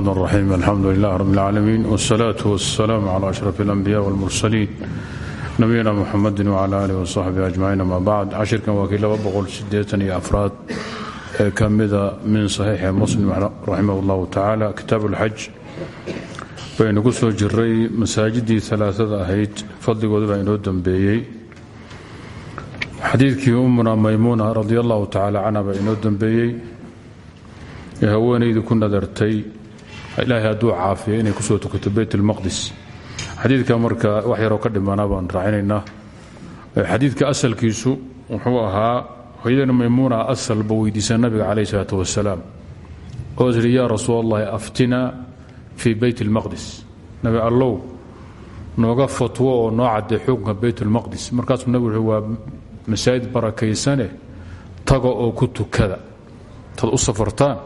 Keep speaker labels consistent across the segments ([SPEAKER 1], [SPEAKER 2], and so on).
[SPEAKER 1] الرحمن الرحيم الحمد لله رب العالمين والصلاة والسلام على أشرف الأنبياء والمرسلين نبينا محمد وعلى آله وصحبه أجمعين ما بعد cashirkan waa kii laba boqol sideetan iyo afraad ee ka mida min صaxiixi muslim raximah اllahu tacaala kitaab اlxaj baynu ku soo jiray masaajidii alaaada ahayd fadligooda baa inoo dambeeyey xadiidkii umuna maymuuna radi allahu tacaala canha baa inoo dambeeyey ee haweenaydii ku nadartay ilaahay hadduu caafiya inay kusoo tukato beyt اlmaqdis xadiidka marka wax yaroo ka dhimanaa baan raacinaynaa xadiidka asalkiisu wuxuu ahaa hooyadana maymuuna asalba weydiisa nabiga calayh isalaat wasalaam oo tidhi yaa rasuul allahi aftina fii beyt اlmaqdis nabi allow nooga fatwo oo noo cadday xukunka beyt اlmaqdis markaasuu nabigu wuxuu waa masaajid barakaysane taga oo ku tukada tad u safartaan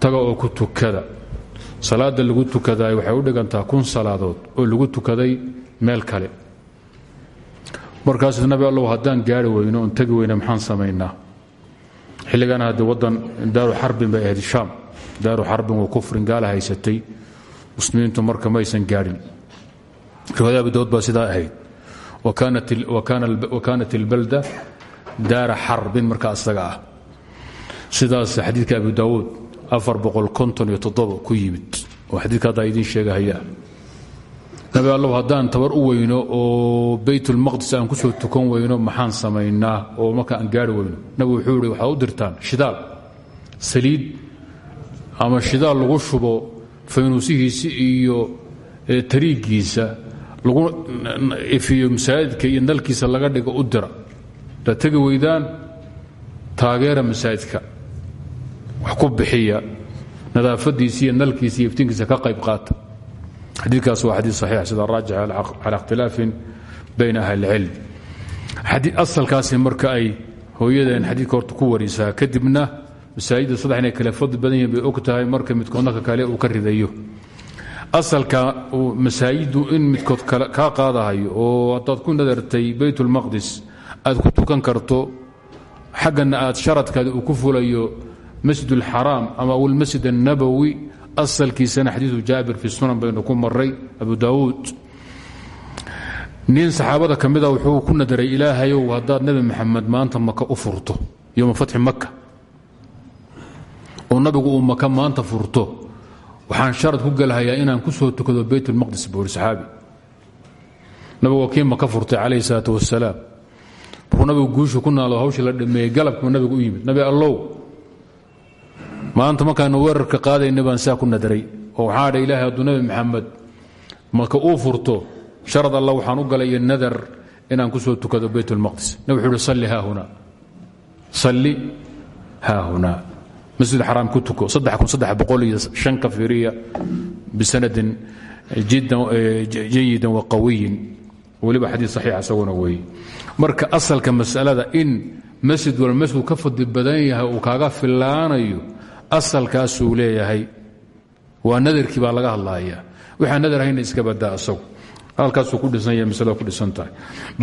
[SPEAKER 1] taga oo ku tukada salaada lagu tukaday waxay u dhigantaa kun salaadood oo lagu tukaday meel kale. Markaasuu nabi allow haddaan gaari weyno oon tegi weyne maxaan samaynaa xilligana haddii waddan daaru xarbin bay ahayd shaam. Daaru xarbin wa kufrin gaala haysatay. Muslimiintu marka maysan gaadhin. Riwaaya abi daud baa sidaa ahayd. Wa kaanat ilbalda daara xarbin marka asaga ah. Sidaas xadiidka abi daawuud ku yimid. Oo xadiidka haddaa idiin sheegahayaa nabi allow haddaan tabar u weyno oo baytulmaqdis aan ku soo tukan weyno maxaan samaynaa? Oo marka aan gaari weyno. Nabigu wuxuu ihi waxaad u dirtaan shidaal saliid ama shidaal lagu shubo faynuusihiisi iyo tariigiisa lagu ifiyo masaajidka iyo nalkiisa laga dhigo u dira. Hadaad tegi weydaan taageera masaajidka wax ku bixiya nadaafadiisi iyo nalkiisa iyo iftiinkiisa ka qayb qaata. Xadiikaas waa xadii saxiix sida raajix cala ikhtilaafin bayna ahli اlcilm asalkaasi marka ay hooyadeen xadiidka horta ku warisaa kadibna masaajidda saddex inay kale badan yihiin bay og tahay marka midkoodna ka kale uu ka ridayo. Asalka masaajidu in midkood kaa qaadahayo oo haddaad ku nadartay bayt اlmaqdis aad ku tukan karto xaggana aad sharadkaadi uu ku fulayo masjid اlxaraam ama almasjid الnabowi asalkiisana xadiiu jaabir fi sunan baynu ku maray abu daawuud nin saxaabada ka mida wuxuu ku nadaray ilaahayow haddaad nebi maxamed maanta maka u furto yoma fatxi maka oo nabigu uu maka maanta furto waxaan sharad ku gelhayaa inaan ku soo tukado beyt اlmaqdis buuri saxaabi nabigu waa kii maka furtay calayh الsalaat wasalaam markuu nabigu guushu ku naalo hawshii la dhameeyey galabkuu nabigu u yimid nabi allow maanta markaanu weerarka qaadayna baan saa ku nadaray. oo waxaa dha ilahay hadduu nabi maxamed marka uu furto sharad alla waxaan u galay nadar inaan ku soo tukado beyt اlmaqdis nabig wuxuu uhi salli haahuna salli haahuna masjid xaraam ku tuko. Iyo ka fiiriya bisanadin jayidan wa qawiyin. Weliba xadiid saxiix isaguna weeye marka asalka masalada in masjid wal masjid ka fadli badan yahay uu kaaga filaanayo asalkaasuu leeyahay waa nadarkii baa laga hadlaaya waxaa nadar hayna iska badaa asagu halkaasuu ku dhisan yahay masalada ku dhisan tahay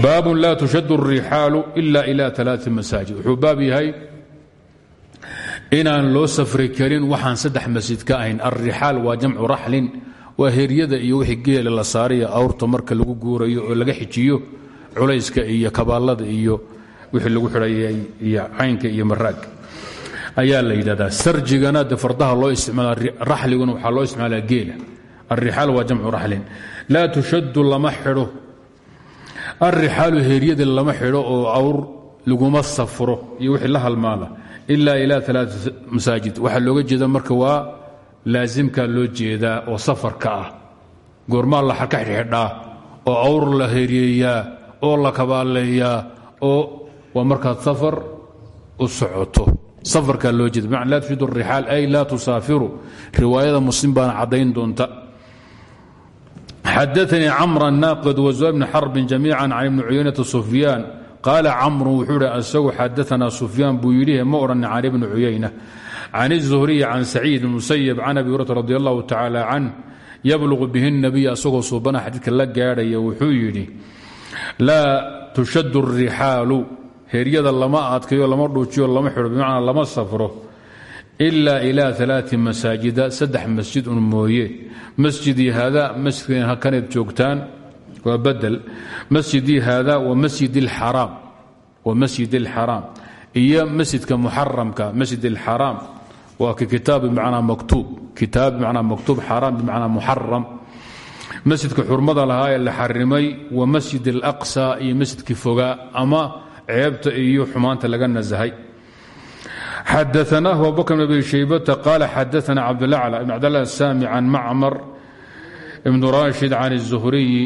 [SPEAKER 1] baabun laa tushadu الrixaalu ila ila ثalaaثi masaajid wuxuu baab yahay inaan loo safri karin waxaan saddex masjid ka ahayn alrixaal waa jamcu raxlin waa heryada iyo wixii geela la saaraya awrta marka lagu guurayo oo laga xijiyo culayska iyo kabaalada iyo wixii lagu xidhayay iyo caynka iyo maraagga ayaa la yidhahdaa sarjigana de fardaha loo isticmaala raxliguna waxaa loo isticmaalaa geela. Alrixaal waa jamcu raxlin. Laa tushadu lama xidho. Alrixaalu heeryada oo awr laguma safro iyo la halmaala ila ila alaa masaajid. Waxaa looga jeeda marka waa laasimkaa loo jeedaa oo safarka ah. Goormaa la ka xidhxidhaa oo awr la heeryeeyaa oo la kabaaleeyaa oo waa markaad safar u socoto safarkaa loo jeeda bimacna laa tujidu rixaal ay laa tusaafiru. Riwaayada muslim baana caddayn doonta. Xadaanii camr naaqid wazuha bni xarbin jamiica can ibni cuyaynata sufyaan. Qaala camru wuxuu ihi asagu xadaanaa sufyaan buu yidhi ma odhan can ibni cuyayna can izuhriyi can saciid musayib can abi hurata radi allahu tacaala canh yabluqu bihi nabiy asagoo suubana xadiidka la gaadhaya wuxuu yidhi laa tushadu rixaalu heeryada lama adkayo lama dhuujiyo lama xidho bimacnaa lama safro ilaa ilaa alaai masaajida saddex masjid un mooye masjidii haada masjidkan halkaneed joogtaan waa badel masjidii haada wa masjid اlxaraam wa masjid اlxaraam iyo masjidka muxaramka masjid اlxaraam waa kitaab bimacnaa maktuub kitaab bimacnaa maktuub xaraam bimacnaa muxaram masjidka xurmada lahaa ee la xarimay wa masjid اlaqsa iyo masjidkii fogaa ama ceebta iyo xumaanta laga nasahay xadaanah abubakr bn abi shaybata qaala xadaana cabdlacla ibn cabdlah asami can macmar ibn rashid can الzuhriyi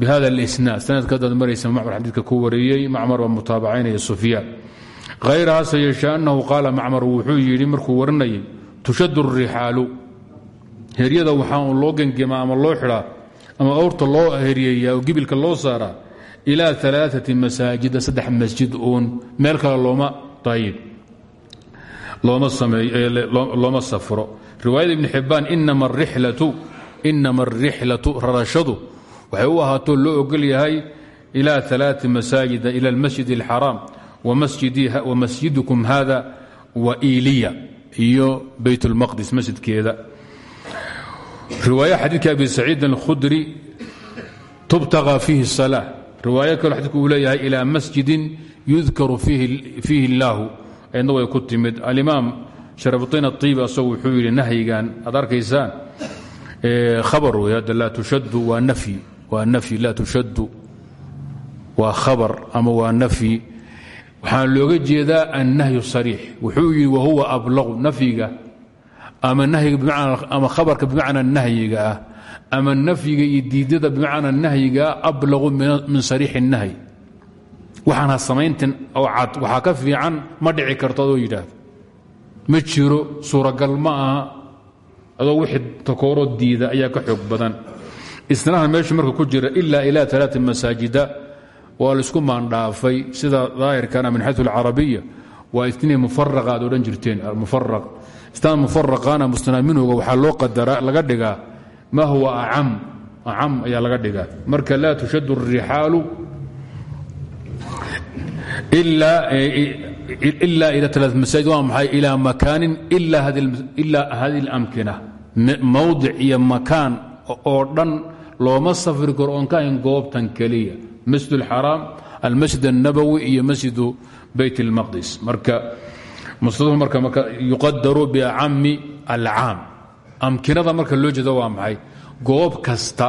[SPEAKER 1] bhada اlisnaad sanadka hadaad maraysa macmar xadiidka ku wariyey macmar waa mutaabacaynaya sufyaan hayrahaase yeeshe annahu qaala macmar wuxuu yidhi markuu warinayay tushad الrixaalu heryada waxaa un loo gengemaa ama loo xidhaa ama awrta loo heryeeyaa oo gibilka loo saaraa ilaa alaaati masaajida saddex masjid uun. Meel kale looma safro. Riwaayada ibni xibbaan inama arixlatu rarashadu. Waxay u ahaato loo ogol yahay ilaa alaai masaajida ila almasjid alxaraam wamasjidukum hada wa iliya iyo beyt lmaqdis masjidkeeda. Riwaaya xadiidka abi saciid alkhudri tubtaqa fiihi salaa riwaayo kalo xadiidku uu leeyahay ilaa masjidin yudkaru fiihi illaahu ayadna way ku timid. Alimaam sharabiin aiibi asagu wuxuu yidhi nahyigan aad arkaysaan khabar wey hadda laa tushadu waa nafyi waa nafyi tushaddu waa khabar ama waa nafyi. Waxaan looga jeedaa annahyu sariix. Wuxuu yidhi wahuwa ablaqu nafyiga ama abarka bimacnaa nahyiga ah ama nafyiga iyo diidada bimacna nahyiga ah ablaqu min sariixi الnahyi waxaan ha samayntin oo cad. Waxaa ka fiican ma dhici karto adoo yidhaahdo. Ma jiro suuragal ma aha adoo wixii takooroo diida ayaa ka xoog badan. Isnahan meeshu marka ku jira ilaa ilaa alaaa masaajida waa la isku maandhaafay sida daahirkana min xayu alcarabiya waa itniin mufaraqa aad odhan jirteen. Mufaraq istaan mufaraqana musnaa minhuga loo qadara laga dhigaa ma huwa acam acam ayaa laga dhigaa marka laa tushadu الrixaalu إلا إلى ثلاث مساجد waa maxay إلى مكان إلا هذه الأمكنة mowdic iyo makaan oo dhan looma safri karo oon ka hayn goobtan keliya masjid الxaraam almasjid الnabowi iyo masjidu bayt الmaqdis marka mustadfu marka yuqadaru biacami alcaam amkinada marka loo jeedo waa maxay? Goob kasta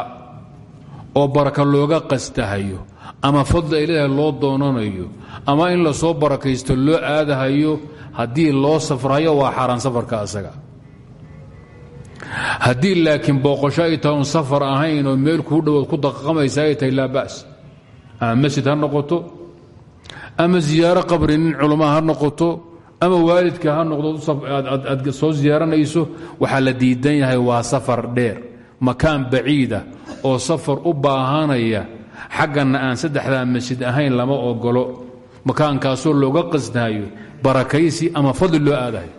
[SPEAKER 1] oo baraka looga qastahayo ama fadli ay loo doonanayo ama in la soo barakaysto loo aadahayo haddii loo safrayo waa xaaraan safarka asaga. Haddii laakiin booqosho ay tahay un safar ahayn oo meel kuu dhowood ku daqaqamaysa ay tahay laa ba's. Ama masjid ha noqoto ama ziyaaro qabri nin culamaa ha noqoto ama waalidka ha noqdo aad soo ziyaaranayso waxaa la diidan yahay waa safar dheer makaan baciida oo safar u baahanaya xagganna aan saddexdaa masjid ahayn lama ogolo makaankaasoo looga qasdahayo barakaysi ama fadli loo aadayo.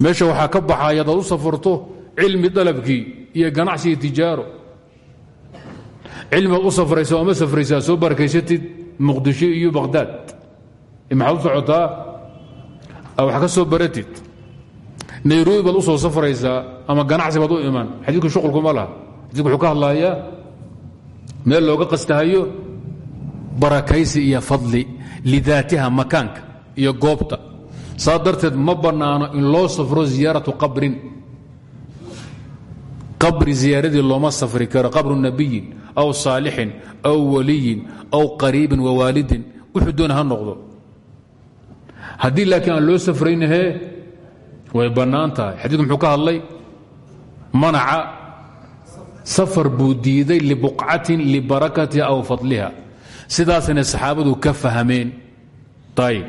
[SPEAKER 1] Meesha waxaa ka baxaya adaad u safarto cilmi dalabkii iyo ganacsi iyo tijaaro cilmiaad u safraysa ama safraysaa soo barakaysatid muqdisho iyo bakhdaad maxaad socotaa wax ka soo baratid. Nairobi baad u soo safraysaa ama ganacsi baad u iman xadiidku shuqulkuma laha. Xadidku wuxuu ka hadlayaa meel looga qastahayo barakaysi iyo fadli lidaatiha makaanka iyo goobta. Saa darteed ma bannaano in loo safro ziyaaratu qabrin. Qabri ziyaaradii looma safri karo. Qabru nabiyin aw saalixin aw waliyin aw qariibin wawaalidin wuxuu doona noqdo haddii laakiin aan loo safraynahe way bannaan xadiidku muxuu ka hadlay manaca safar buu diiday libuqcatin libarakatiha aw fadliha. Sidaasna saxaabadu ka fahmeen. Ayb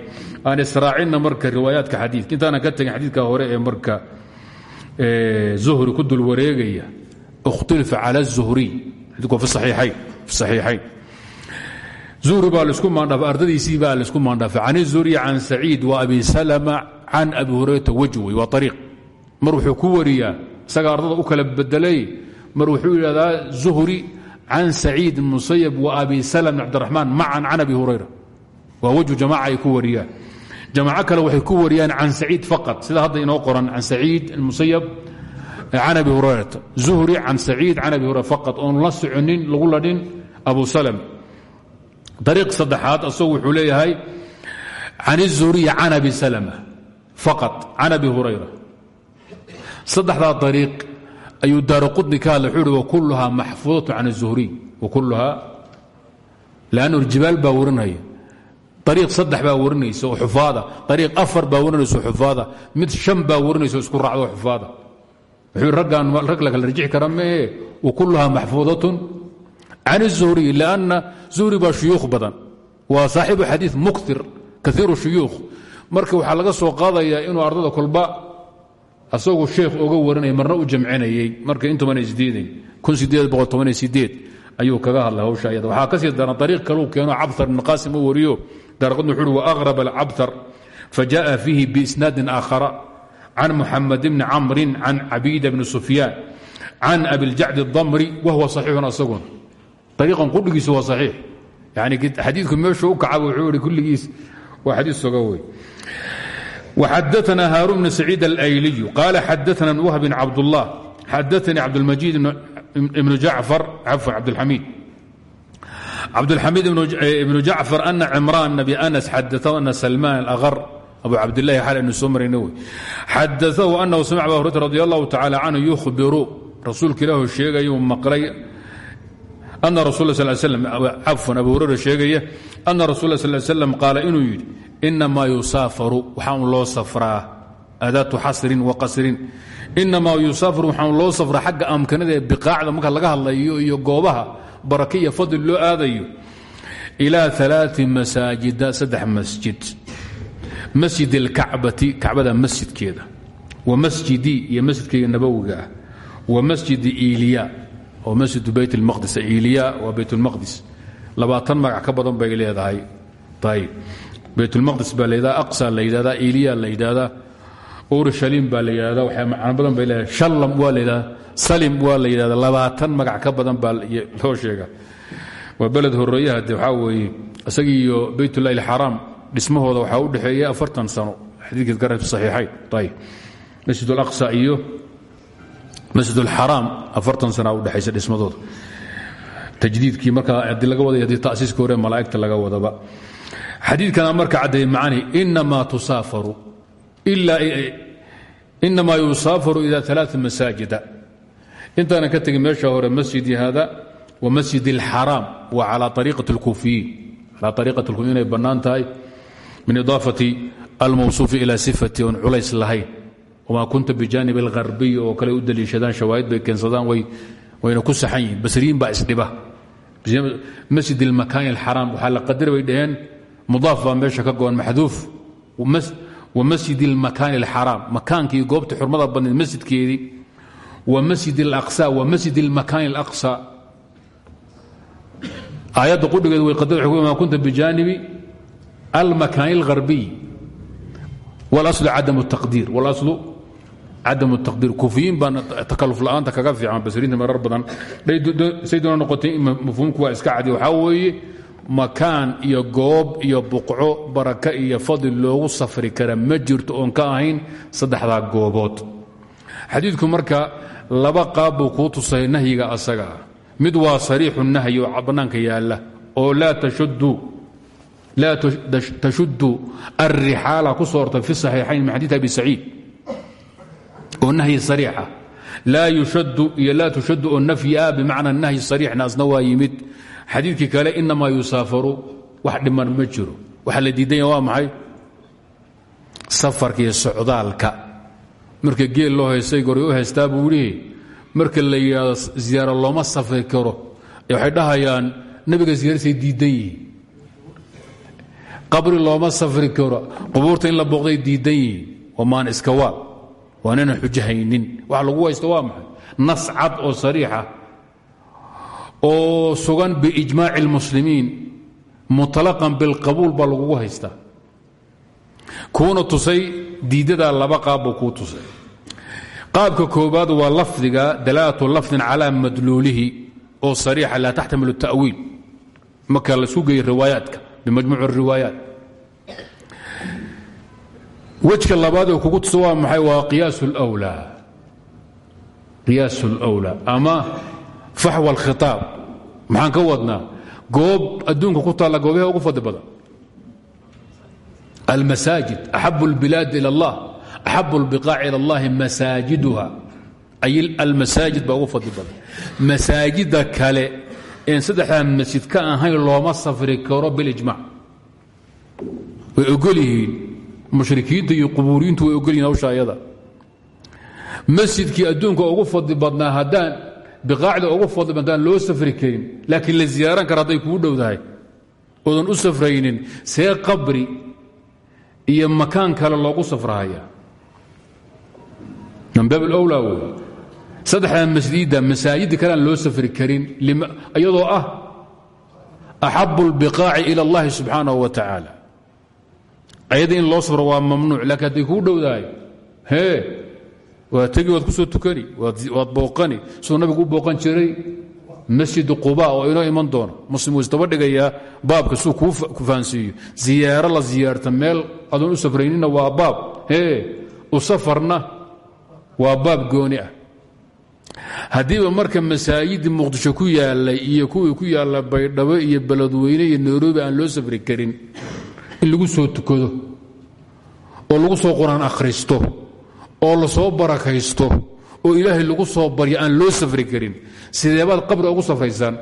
[SPEAKER 1] aan israacinna marka riwaayaadka xadiidka intaanan ka tegin xadiidka hore ee marka zuhri ku dul wareegaya ikhtulifa cala الzuhriy xadidku waa fi saxiixayn zuhri baa la isku maandhaafay ardadiisii baa la isku maandhaafay. Can الzuhriy can saciid wa abi salma can abi hurayrata wajwey waa ariiq mar wuxuu ku wariyaa isaga ardada u kala bedelay mar wuxuu yidhahdaa zuhri can saciid musayab wa abi salm cabdiraxmaan macan can abi hurayra. Waa wejhu jamaaca ay ku wariyaan jamaaco kale waxay ku wariyaan can saciid faqad sida hadda inoo qoran can saciid musayab can abi hurayrata. Zuhri can saciid can abi hurayra faqad oon la soconin lagu ladhin abu salm ariiq saddexaad asagu wuxuu leeyahay can الzuhriyi can abi salma faqad can abi hurayra saddexdaa ariiq ayuu daara qudni ka hadlay wuxuu hi wakuluhaa maxfuudatu can الzuhriy wakuluhaa lannu jibaal baa warinaya ariiq saddex baa warinaysa oo xufaada ariiq afar baa warinaysa oo xufaada mid shan baa warinaysa o isku raacdo oo xufaada wuxuu raggaan rag la kala rajixi kara mehe wakuluhaa maxfuudatun can الzuhriy lanna zuhri baa shuyuukh badan waa saaxibu xadiiث muktir kaiiru shuyuukh marka waxaa laga soo qaadayaa inuu ardada kolba asagoo sheekh oga warinaya marna u jamcinayey marka intumana isdiidayn ayuu kaga hadlay hawsha ayada waxaa ka sii daran ariiq kaluu keeno cabtar ibn qaasim u wariyo daarqadni wuxu uhi waaqrab alcabtar fajaءa fiihi biisnaadin aakhara can muxamed bni camrin can cabiida bni sufyaan can abiljacd اdamri wahuwa صaxiixun asaguna ariiqan qudhigiisu waa saxiix yani xadiidku meeshuu u kacaba wuxuu ihi kulligiis waa xadiis soga wey وxadثna hاrون بن سعيid الأyliي qال xadثna بن وهب بن cabdالله xadثnي cabdالmجيد بن jacفر cafوا cabdالxamid cabdالxamid بن jacفر أن cمrان بن أنس xadثه أن سلمان الأغر أbu cabdالlahi xal aynu soo marayna wey xadaثahu أنhu samc أba hurayra رضي الله taعالى canه يkhbiru rasuulka ilaahu sheegayuu maqlay ana rasu cafan abu hurera sheegaya ana rasul sal slam qaala inuu yidhi inamaa yusaafaru waxaan loo safraa adaatu xasrin wa qasrin inamaa yusaafaru waxaan loo safraa xagga amkanada ee biqaacda marka laga hadlayo iyo goobaha barake iyo fadli loo aadayo ilaa alaai masaajida saddex masjid masjid اlkacbati kacbada masjidkeeda wa masjidii iyo masjidkayga nabowiga ah wa masjidi iliya oo masjidu bayt اlmaqdis iliya waa bayt اlmaqdis labaatan magac ka badan bay leedahay. Ayb baytulmaqdis baa layidhahda aqsa la yidhahdaa iliya urushalim baa la yidhahda macno badan bay leedahay. Shallam waa la salim waa la yidhahda labaatan magac ka badan baa loo sheega waa beled horeeyaha de waxaa weeye isagii iyo baytullahi alxaraam dhismahooda waxaa u dhexeeya afartan sano. Xadiidkeed ka reebta saxiixayn ayb masjid alaqsa iyo masjidulxaraam afartan sana udhexaysa dhismadooda. Tajdiidkii markaa haddii laga waday haddii tasiiska hore malaa'igta laga wadaba. Xadiidkana marka caddeeyey macanii inamaa tusaafaru inamaa yusaafaru ila alaaa masaajida. Intaanan ka tegin meesha hore masjidi haada wa masjid alxaraam wa calaa ariiqati اlkuufiyiin calaa ariiqati inay bannaan tahay min idaafati almawsuufi ilaa sifati oon culays lahayn wamaa kunta bijaanib اlharbiy oo kale u daliishadaan shawaahid bay keensadaan wayna ku saxan yihin basriyiin baa isdhiba masjid اlmakaani اlxaraam waxaa la qadari bay dhaheen mudaaf baa meesha ka goon maxduuf wa masjid اlmakaani اlxaraam makaankii goobta xurmada badneed masjidkeedii wa masjid اlaqsa wa masjid اlmakaani اlaqsa aayadda qudhigeed way qadar ma kunta bijaanibi almakaani اlharbiy wاlaslu cadam الtaqdiir wاlaslu cadam الtaqdiir kufiyiin baan takaluf la'aanta kaga fiican basriinta marar badan say noqotay mafhuumku waa iska cadi waxaa weeye makaan iyo goob iyo buqco baraka iyo fadli loogu safri kara ma jirto oon ka ahayn saddexdaa goobood xadiidku marka laba qaab buu kuu asaga mid waa sariixu nahyi oo bannaanka yaalla oo laa tashuddu alrixaala ku soo ortay fi saxiixayn min abi saciid oo nahyi sariixa. Laa yushaddu iyo laa tushaddu oo nafyi ah bimacna nahyi sariixna asna waa yimid. Xadiidkii kale inamaa yusaafaru wax dhiman ma jiro. Waxaa la diidanya waa maxay? Safarka iyo socdaalka. Marka geel loo haystay goray u haystaa buu idhi marka la yidhaahdo ziyaaro looma safri karo. Waxay dhahayaan nebiga ziyaarisay diidan yihiin qabri looma safri diidan waan inaan xujo haynin waxa lagu haysto waa maxay nas cad oo sariixa oo sugan biijmaaci اlmuslimiin muطalaqan bilqabuul baa lagugu haystaa kuuna tusay diidadaa laba qaab buu kuu tusay qaabka koobaad waa lafdiga dalaalatu lafdin calaa madluulihi oo sariixa laa taxtamilu الta'wiil marka lasu geeyey riwaayaadka bimajmuuc الriwaayaat wejka labaad oo kugu tuso waa maxay waa qiyaas اlأwlaa qiyaas اlأwlaa ama faxwa اlkhitaab maxaan ka wadnaa goob adduunka ku taalla goobaha ugu fadli badan almasaajid axab اlbilaad ilى اllah axab اlbiqaac ilى اllahi masaajiduha ay almasaajid baa ugu fadli badan masaajida kale een saddexdaa masjid ka ahayn looma safri karo bilijmac way ogol yihiin mushrikiinta iyo qubuuriyiintu way ogol yihin hawsha ayada masjidkii adduunka ugu fadli badnaa haddaan biqaacda ugu fadli badnaan loo safri karin laakiin la ziyaaran kara hadday kuu dhowdahay oodan u safraynin see qabri iyo makaan kale loogu safrahaya min baab alowlaa wey saddexdaa masjidda masaajidda kale aan loo safri karin iyadoo ah axabu اlbiqaaci ilى اllahi subxaanaه wa tacaala ayada in loo safro waa mamnuuc laakiin hadday kuu dhowdahay hee waa tegi waad ku soo tukani waad booqani. Siduu nabigu u booqan jiray masjid quba oo inoo iman doono. Muslim wuu isdaba baabka suu kuu fahansiiyo. Ziyaaro la ziyaarta meel adoon u safraynina waa baab. Hee u safarna waa baab gooni ah. Haddiiba marka masaajidii muqdisho ku yaalay iyo kuwii ku yaalla baydhabo iyo beledweyne iyo nairobi aan loo safri karin in lagu soo tukado oo lagu soo qur'aan akhristo oo la soo barakaysto oo ilaahay lagu soo baryo aan loo safri karin. Sideebaad qabri ugu safraysaan?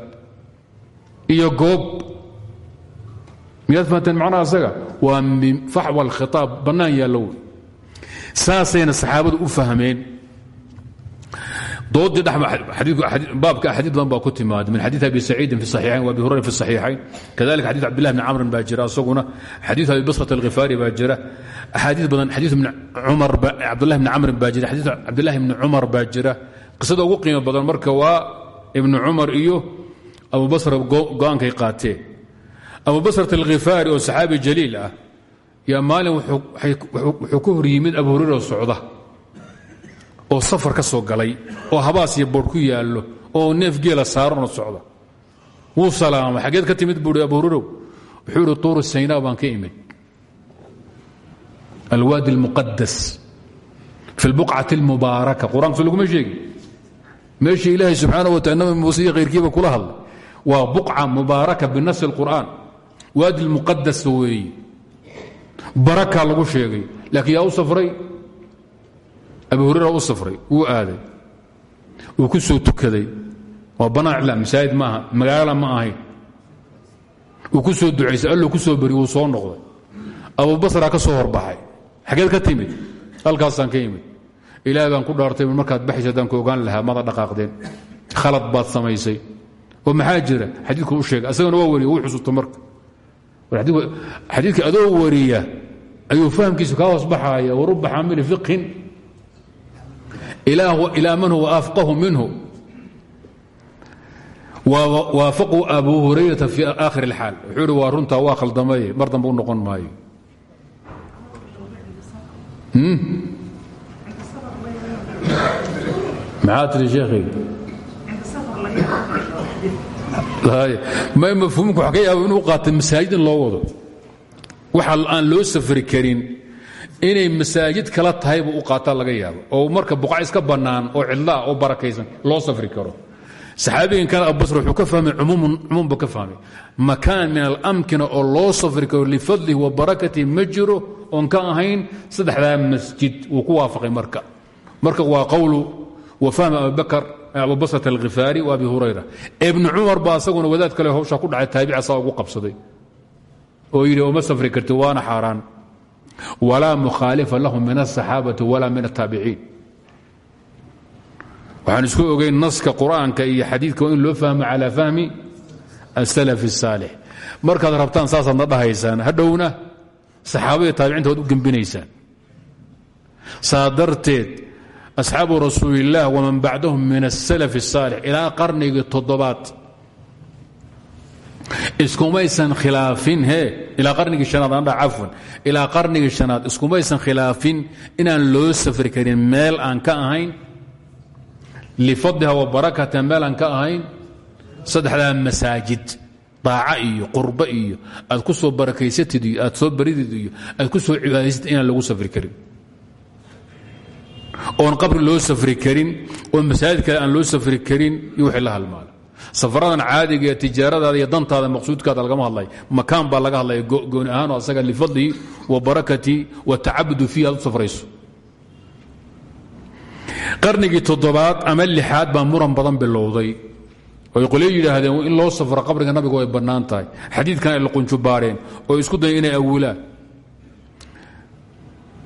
[SPEAKER 1] Iyo goob. Miyaad fahanteen macnaha asaga? Waa faxwa alkhitaab bannaan yaallo. Wey saasayna saxaabadu u fahmeen doodii baabka axaadiid badan baa ku timaada min xadiid abi saciidin fi saxiixayn wa abi hurayra fi saxiixayn. Kadalika xadiid cabdillahi bni camrin baa jira isaguna xadiid abi basrat alkhifaari baa jira. Axaadiid badan xadiid cumar cabdullahi bni camrin baa jira. Xadiid cabdillahi bni cumar baa jira. Qisada ugu qiimo badan marka waa ibnu cumar iyo abu basra go'aankay qaateen abu basrat alkhifaari oo saxaabi jaliil ah yaa maalin wuxuu ku hor yimid abu hurayra socda oo safar ka soo galay oo habaas iyo boodh ku yaallo oo neef geela saaranoo socda. Wuu salaamay. Xaggeed ka timid buuhi abu hurarow wuxuu ihi tuuru saynaa baan ka imid alwaadi almuqadas fi lbuqcati almubaaraka. Qur'aankuso laguma sheegi? Meeshii ilaahay subxaana wa taala nabi muuse iyo khayrkiiba kula hadlay. Waa buqca mubaaraka binasi اlqur'aan waadi lmuqadas weeye barakaa lagu sheegay. Laakiin yaa u safray abu hurera u safray wuu aaday wuu ku soo tukaday. Waa banaan icla masaajid maaha magaala ma ahayn wuu ku soo ducaysay allo ku soo beri wuu soo noqday. Abubasraa ka soo horbaxay. Xageed ka timid halkaasaan ka imid ilaah baan ku dhaartay markaad baxaysa haddaan ku lahaa mada dhaqaaqdeen. Khalad baad samaysay. Oo maxaa jira? U sheegay asagana waa wariya wuu xusuusta marka. Xadiidka adoo wariya ayuu fahamkiisu kaa hoos baxaaya waruba xaamili fiqhin ilaa man huwa afqahu minhu. Waafaquu abu hurayrata fi aakhir اlxaal wuxuu ihi waa runtaa waa khaldamaye mar dambe u noqon maayo. Maxaa tiri sheekhayga may mafhuumka wax ka yaaba inuu qaata masaajid in loo wado. Waxa aan loo safri karin inay masaajid kala tahay buu u qaataa laga yaabo. Oo marka buqac iska bannaan oo cidlaa oo barakaysan loo safri karo. Saxaabigan kan abubasr wuxuu ka fahmay cumuum buu ka fahmay. Makaan min alamkina oo loo safri karo lifadlihi wa barakatihi ma jiro oon ka ahayn saddexdaa masjid wuu ku waafaqay marka. Marka waa qowlu wa fahmi abibakar abubasrat alkhifaari wa abi hurayra. Ibnu cumar baa asaguna wadaad kale hawshaa ku dhacay taabica saa ugu qabsaday. Oo yidhi oma safri karti waana xaaraan walaa mukhaalifa lahum min aلصaxaabati walaa min الtaabiciin waxaan isku ogeyn naska qur'aanka iyo xadiidka waa in loo fahmo calى fahmi aلsalaf الsaalix markaad rabtaan saasaadna dhahaysaan hadhowna saxaabadii taabiciinta waad u gembinaysaan saa darteed asxaabu rasuuli الlah waman bacdahum min الsalaf الsaalix ilaa qarnigii toddobaad iskumaysan khilaafin he ilaa qarnigii shanaad aan dha cafwan. Ilaa qarnigii shanaad iskumaysan khilaafin inaan loo safri karin meel aan ka ahayn. Lifadliha wa barakata meel aan ka ahayn. Saddexdaa masaajid daaca iyo qurba iyo aad ku soo barakaysatid iyo aad soo baridid iyo aad ku soo cibaadaysatid inaan lagu safri karin. Oon qabri loo safri karin oo masaajid kale aan loo safri karin iyo wixii la halmaala safaradan caadiga ee tijaaradaada iyo dantaada maqsuudkaada lagama hadlay. Makaan baa laga hadlaya gooni ahaan oo asaga lifadlihi wa barakatii wa tacabudi fiihi aad u safrayso. Qarnigii toddobaad ama lixaad baa muran badan bilowday. Oy qolyo yidhaahdeen in loo safro qabriga nabiga way bannaan xadiidkan ay laqunjubaareen oo isku dayen inay awilaan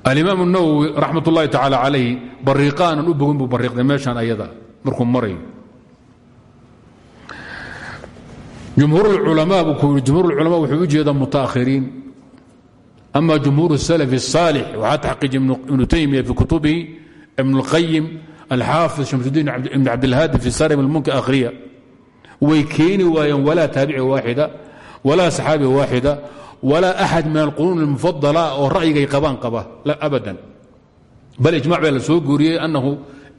[SPEAKER 1] alimaam nawowi raxmat ullahi tacaala calayhi bariiqaanan u bogin buu bariiqday meeshaan ayada. Markuu marayo jumhuurulculamaa buu ku yidhi jumhuurulculamaa wuxuu u jeedaa mutaakhiriin ama jumhuur الsalaf الصaalix waxaa taxqiij ibnu taymiya fi kutubihi ibn اlqayim alxaafid shamsudiin ibn cabdilhaadi fi sarim اlmunka akhriya way keeni waayeen walaa taabici waaxida walaa saxaabi waaxida walaa axad min alquruun اlmufadala oo ra'yigay qabaan qaba abadan bal ijmac baa la soo guuriyey annahu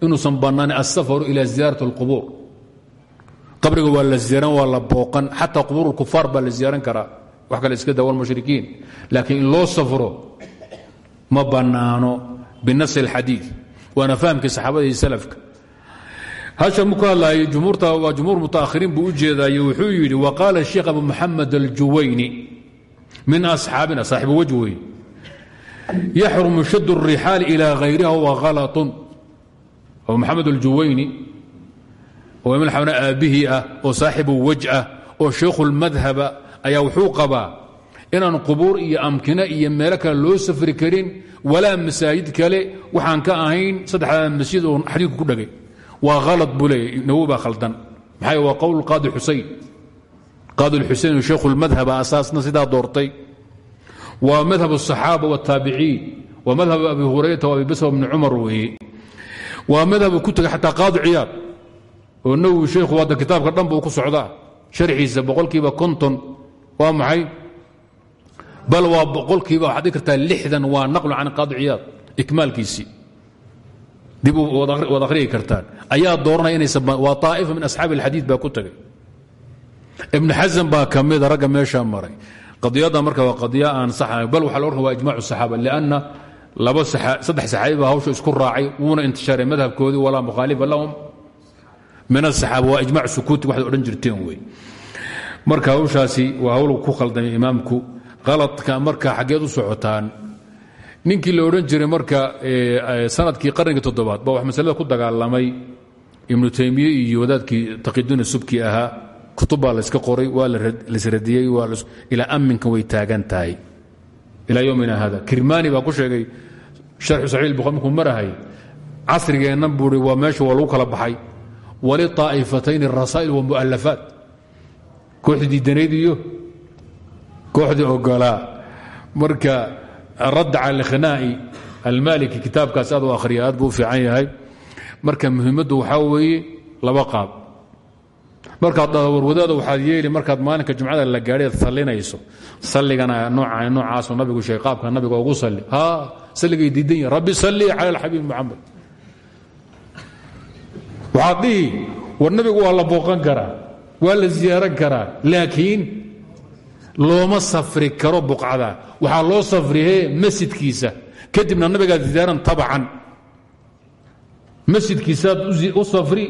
[SPEAKER 1] inuusan bannaanin aلsafaru ila ziyaaraة اlqubuur qabriga waa la ziyaaran waa la booqan xataa qubuur اlkufaar baa la ziyaaran karaa wax kale iska dawan mushrikiin laakiin in loo safro ma bannaano binas اlxadiiث waana fahamkii saxaabada iyo salafka hasha mu ka hadlaayay jumhuurta waa jumhuur mutaakhiriin buu u jeedaaye wuxuu yidhi wa qaala sheikh abu moxamed aljuwayni min asxaabina saaxibu waj wey yaxrumu shad الrixaali ilى hayriha wa halaطun abu moxamed aljuwayni oo imaam xabna aabbihii ah oo saaxibu wajah oo sheikhulmadhaba ah, ayaa wuxuu qabaa inaan qubuur iyo amkino iyo meelo kale loo safri karin walaa masaajid kale waxaan ka ahayn saddexdaa masjid oo xadiidku ku dhagay. Waa halad buu leeyahy nawow baa khaldan. Maxaa waa qowl qaadi xusein qaadi xusein sheikhulmadhaba ah, asaasna sidaa doortay. Waa madhab asaxaaba wataabiciin waa madhab abi hurayrata wa abi basr bni cumar weeye. Waa madhabu ku taga xataa qaadi ciyaad oo nawowi shaykhu hadda kitaabka dhan buu ku socdaa sharxiisa boqolkiiba konton waa maxay bal waa boqolkiiba waxaad dhigi kartaa lixdan waa naqlu can qaadi ciyaad ikmaalkiisii dib waad akhrigi kartaan ayaa dooranaya inaysan waa طaa'ifa min asxaabi اlxadiid baa ku tegay ibn xasan baa ka mida ragga meeshaa maray qadiyadda marka waa qadiya aan sax ahayn bal waxa la ohan waa ijmac الصaxaaba lianna laba saddex saxaabi baa hawsha isku raacay wuuna intishaaray madhabkoodii walaa mukhaalifa lahum min asaxaaba waa ijmac sukuuti waxaad odhan jirteen wey marka hawshaasi waa hawl ku khaldamay imaamku. Qaladka marka xaggeed u socotaan. Ninkii la odhan jiray marka sannadkii qarnigii toddobaad ba wax masalada ku dagaalamay. Ibnu taymiye iyo wadaadkii taqiduuna subki ahaa kutub baa layska qoray waa laisradiyey ilaa amminkan way taagan tahay. Ilaa yowmina hada kirmani baa ku sheegay sharxu saxiix bukhari markuu marahay casrigeennan buui waa meesha waa lagu kala baxay waliطaa'ifatayni rasaa'il wa mu'alafaat kooxdii diidanayd iyo kooxdii ogolaa marka radd cala alkhinaa'i almaliki kitaabkaas aad u akhriya aad buu u fiican marka muhiimaddu waxaa weeye laba qaab markaad warwadaada waxaad yeeli markaad maalinka jumcada la gaadhay ad sallinayso salligana nooca noocaasoo nabigu sheegay qaabka ugu salli ha salligay diidan rabbi salli cala alxabiib muxamed waxaad dhihi nabigu waa la booqan karaa waa la ziyaaran karaa laakiin looma safri karo buqcada. Waxaa loo safrihe masjidkiisa. Kadibna nabigaa ziyaaran tabacan. Masjidkiisaad u safri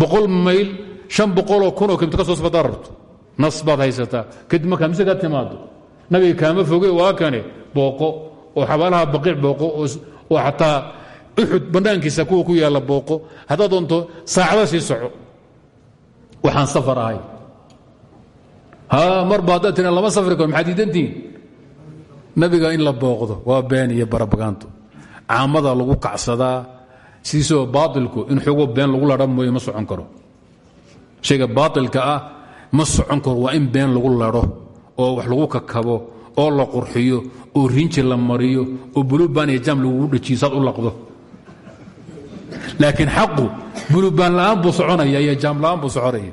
[SPEAKER 1] boqol mayl an boqoloo kunoo kimto ka soo safaddaa rabto nas baad haysataa kadib markaa nabiga kaama foge waa kane booqo oo xabaalaha baqiic booqo oo xataa uxud bannaankiisa kuwa ku yaalla booqo. Haddaad doonto saacada sii soco. Waxaan safar ahay. Marba haddaad tia lama safri karo maxaad diidantihiin nabiga in la booqdo waa been iyo barabaganto caamada lagu kacsadaa sidiisoo baatilku in xogo been lagu ladhan mooye ma socon karo. Shayga baatilka ah ma socon karo waa in been lagu ladho oo wax lagu kakabo oo la qurxiyo oo rinji la mariyo oo bulubaan iyo jaam lagugu dhajiyo saad u laqdo laakiin xaqu bulubaan la'aan buu soconaya iyo jaam la'aan buu soconaya.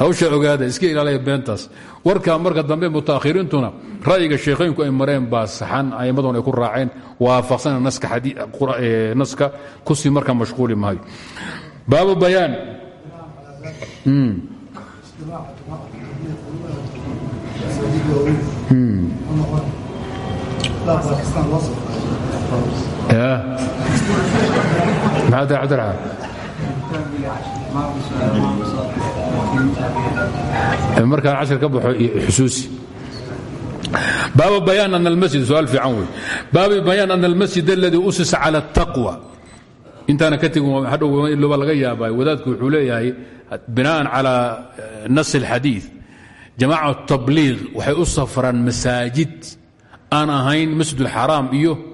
[SPEAKER 1] Hawsha ogaada iska ilaalaya beentaas. Warka marka dambe mutaakhiriintuna ra'yiga sheekhaynku ay mareen baa saxan aimmaduna ay ku raaceen waafaqsana naska ku sii marka mashquuli maayo baabu bayaan maxaad cabdiraan markaan cashar ka baxo xusuusi baabu bayaan ana almasjid suaal fiican wey baabu bayaan ana almasjid aladii usisa cala ataqwa intaana ka tegin hadhow waa laga yaabaa wadaadku wuxuu leeyahay bina'an cala nas alxadiid jamaaca tabliiq waxay u safraan masaajid aan ahayn masjid ulxaraam iyo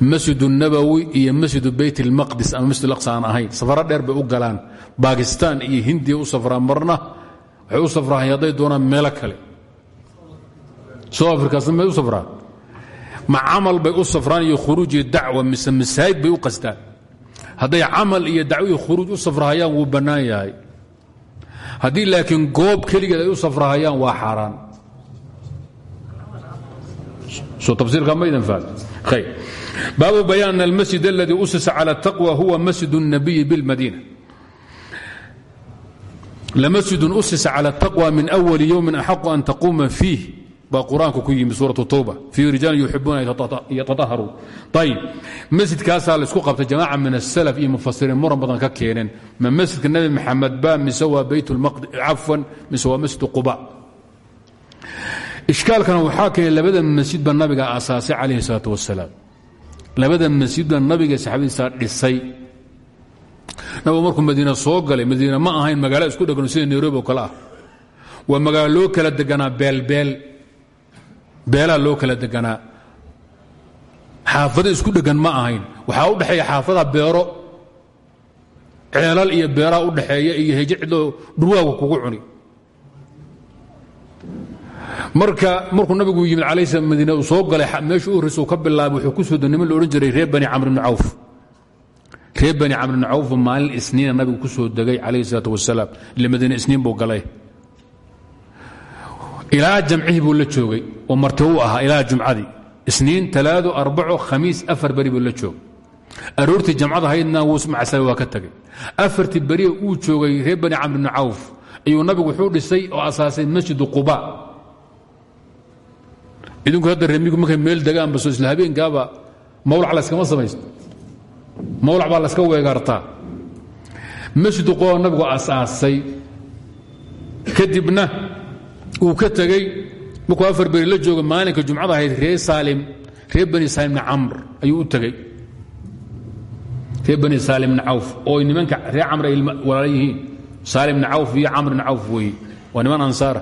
[SPEAKER 1] masjid nabowi iyo masjid bayt maqdis ama masjid aqsa aan ahayn. Safaro dheer bay u galaan. Bakistan iyo hindiya u safraan marna waxay u safraan hadday doonaan meelo kale. Sow afrikaasna may u safraan. Ma camal bay u safraan iyo khuruuj iyo dacwa mise masaajid bay u qastaan hadday camal iyo dacwo iyo khuruuj u safrahayaan wuu bannaan yahay. Haddii laakiin goob keligeed ay u safrahayaan waa xaaraan. So tafsiirkaa ma idin khayr baabu bayaan an almasjid aladii usisa cala الtaqwa huwa masjid الnabiyi biاlmadiina lamasjidun usisa cala الtaqwa min أwali yowmin axaqu an taquuma fiih baa qur-aanku ku yimi suuraة towba fii rijaalin yuxibuuna yataaharuun ayb masjidkaasaa laisku qabtay jamaaca min asalaf iyo mufasiriin muran badan ka keeneen ma masjidka nebi maxamed ba mise waa bayt cafwan mise waa masjid quba ishkaalkana waxaa keenay labada masjidba nabiga asaasay calayhi الsalaaة wasalaam labada masjidba nabiga saxaabadiisa dhisay. Nabigu markuu madiina soo galay madiina ma ahayn magaalo isku dhegano sida nairobi oo kale ah. Waa magaalo loo kala deganaa beelbeel beelaa loo kala deganaa. Xaafado isku dhegan ma ahayn. Waxaa u dhexeeya xaafada beero. Ceelal iyo beeraa u dhaxeeya iyo heje cidloo dhurwaagu kugu cuni marka markuu nabigu yimid alay slam madiina uu soo galay meeshu u horreysa uu ka bilaabay wuxuu ku soo da niman la jiray reer bani camr bni cawf. Reer bani camr bni cawf maalin isniina nabigu ku soo degay calayhi salaat wasalaam ila madiina isniin buu galay. Ilaa jamcihii buu la joogay oo marti u ahaa ilaa jumcadii. Isniin talaado arbaco khamiis afar beri buu la joogay. Aroortii jamcada haydna wuu macasay waa ka tegay afartii beri uu joogay reer bani camr bni cawf ayuu nabigu wuxuu dhisay oo asaasay masjidu quba idinku hadda remigu markay meel degaanba soo isla habeenkaaba mawlac layskama samaysto. Mawlac baa layska weegaartaa. Masjidu quba nabigu asaasay kadibna uu ka tegey markuu afar beri la jooga maalinka jumcada ahayd reer saalim reer bani saalimna camr ayuu u tegey. Reer bani saalimna cawf oo nimanka reer camr ay walaala yihiin saalimna cawf iyo camrna cawf weeye waa niman ansaara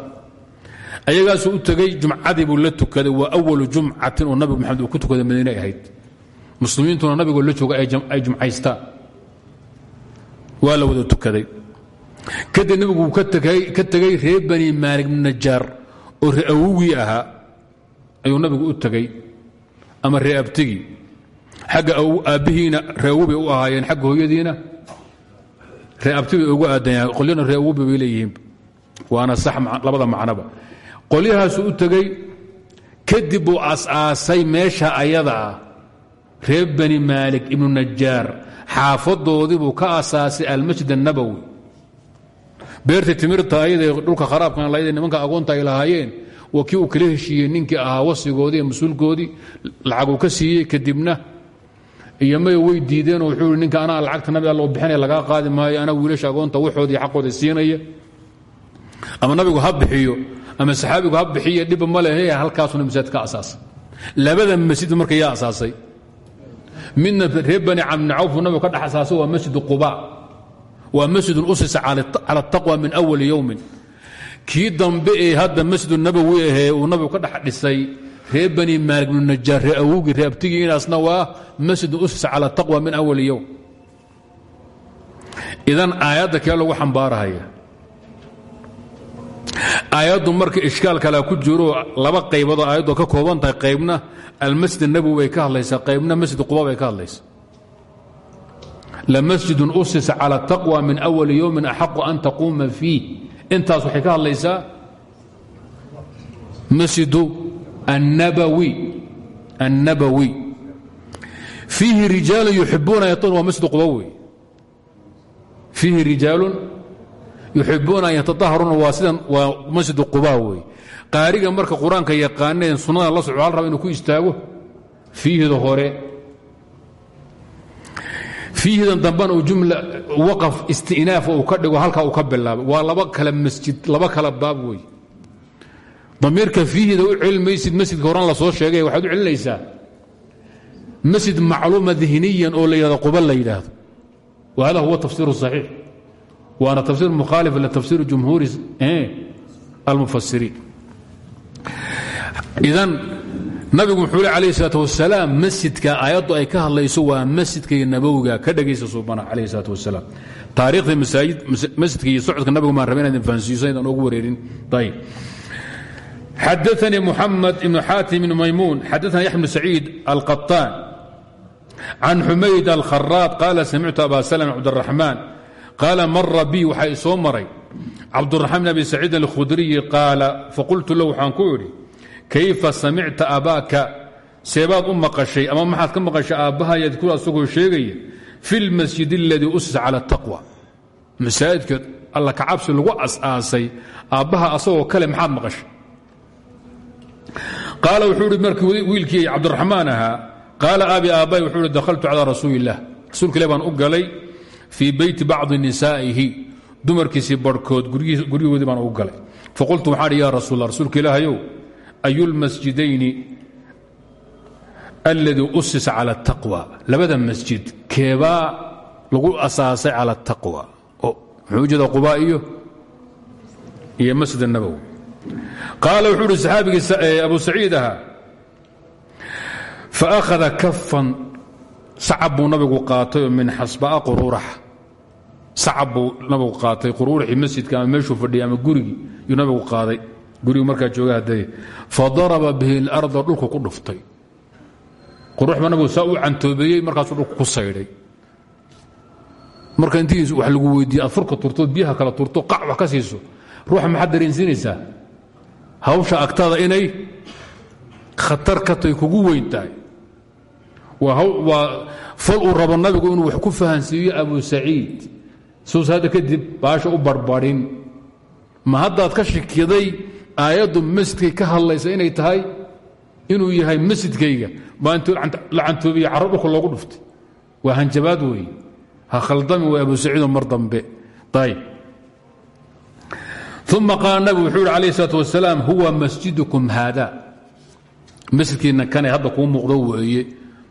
[SPEAKER 1] ayagaasuu u tegey jumcadii buu la tukaday waa awalu jumcatin oo nabigu maxamed uu ku tukaday madiine ahayd. Muslimiintuna nabigoo la jooga ay jumcaystaan waa la wada tukaday. Kadib nebigu uu ka tegey reer bani maalik bn najaar oo ree awogii ahaa ayuu nabigu u tegey ama ree abtigii. Xagga aabbihiina ree awobay u ahaayeen xagga hooyadiina ree abti bay ugu aadanyahay qolyana ree awobi bay waana sax labada macnoba qolyahaasuu u tegey kadib buu asaasay meesha ayada ah. Reer bani maalik ibnu najaar xaafadoodii buu ka asaasay almasjid annabowi beerta timirta ayada dhulka kharaabkan layd nimanka agoonta ay lahaayeen waa kii uu kala ahaa wasigoodii ee mas'uulkoodii ka siiyey kadibna iyo may way diideenoo wuxuu ninka anaa lacagta nabi alla bixinaya lagaa qaadi maayo wiilasha agoonta waxoodii xaqooda siinaya. Ama nabigu ha ama saxaabigu ha bixiyo dhibba ma lehe halkaasuna masaajid ka asaasay labada masjid marka yaa asaasay. Midna reer bani nabigu ka dhex waa masjid quba. Waa masjidun usisa cala ataqwa min awali yowmin kii dambe ee hadda masjidu nabowi uu nabigu ka dhex dhisay reer bani maalik bnu najaar ree waa masjidun usisa cala ataqwa min awali yowm idan aayadda kee lagu xambaarahaya aayaddu marka ishkaal kalea ku jiro laba qaybadoo aayaddu ka kooban tahay qaybna almasjid nabowi bay ka hadlaysaa qaybna masjid quba bay ka hadlaysaa. Lamasjidun usisa cala taqwa min awali yowmin axaqu an taquuma fiih. Intaas waxay ka hadlaysaa masjidu annabawi fiihi rijaalun yuxibuuna yatun waa masjid quba wey fiihi yuxibuuna an yatadaharuna waa sidan waa masjid quba wey qaariga marka qur'aanka yaqaaneen sunnada la soco hal raba inuu ku istaago? Fiihida hore. Fiihidan dambana uu jumla waqaf istinaaf uu ka dhigo halkaa uu ka bilaabay waa laba kala masjid laba kala baab wey damiirka fiihida u celmaysid masjidka horan la soo sheegay waxaad u celinaysaa? Masjid macluuma dihniyan oo la yidhahdo quba la yidhaahdo. Wa hada huwa tafsir صaxiix waana tafsir mukhaalif litafsir jumhuuri almufasiriin idan nabigu wuxuu le alayh الsalaaة wasalaam masjidka aayaddu ay ka hadlayso waa masjidkaiyo nabowiga ka dhegaysa suubana alayh الsalaaة wasalaam taarikhda masjidka iyo socodka nabigu maan raba inaad fahansiiso inaan ogu wareerin ayb xadaثnii muxamed ibn xaatim ibn maymuun xadaثna yaxya bn saciid alqaطaan can xumayd alkharaad qaala samictu aba slm cabdالraxmaan qaala mara bi waxaa isoo maray cabduraxmaan bn abi saciidin alkhudriyi qaala faqultu lahu waxaan ku idhi kayfa samicta abaaka seebaad u maqashay ama maxaad ka maqashay aabbaha yadkuru asagoo sheegaya fi lmasjid اladii usisa cala اtaqwa masaajidka alla kacabsi lagu as-aasay aabbaha asagoo kale maxaad maqashay qaala wuxuu ihi markii wiilkii cabdiraxmaan ahaa qaala abi aabbahi wuxuu ihi dakhaltu calaa rasuuli illah rasuulka ilah baan u galay fii beyti bacdi nisaa'ihi. Dumarkiisii barhkood guryahoodii baan ugu galay. Faqultu waxaan hi ya rasuul allah rasuulka ilaahayow ayu lmasjidayni alladii usisa cala ataqwa labada masjid keebaa lagu asaasay cala ataqwa muxuu ujeeda qubaa iyo iyo masjid annabowi qaala wuxuu uhi abu saciid ahaa faakhada kafan sacab nabigu qaatay min xasba'a quruurax sacab buu nabigu qaatay quruuraxii masjidka ama meeshuu fadhiyay ama gurigii yuu nabigu qaaday. Gurigu markaa jooga hadee fadaraba bihi اlarda dhulku ku dhuftay. Qurux ba nabigu saa u cantoobeeyey markaasuu dhulku ku saydhay. Marka intii wax lagu weydiiye aad furka turtood kala turto qac wax ruuxa maxaad dareensiinaysaa hawsha agtaada inay khatar ka tay kugu weyn tahay. Waa fal uu nabigu inuu wax ku fahansiiyo abu saciid suus hadda kadib baasha u barbarin ma haddaad ka shikiday aayaddu masjidkay ka hadlaysa inay tahay? Inuu yahay masjidkayga. Baa intuu la cantoobiye carro dhulka loogu dhuftay. Waa hanjabaad weeye ha khaldami way abu saciido mar dambe. Ayb uma qaala nabigu wuxuu yhi alayh الsalaat wasalaam huwa masjidukum haada. Masjidkiina kanay hadda kuu muuqdo weeye.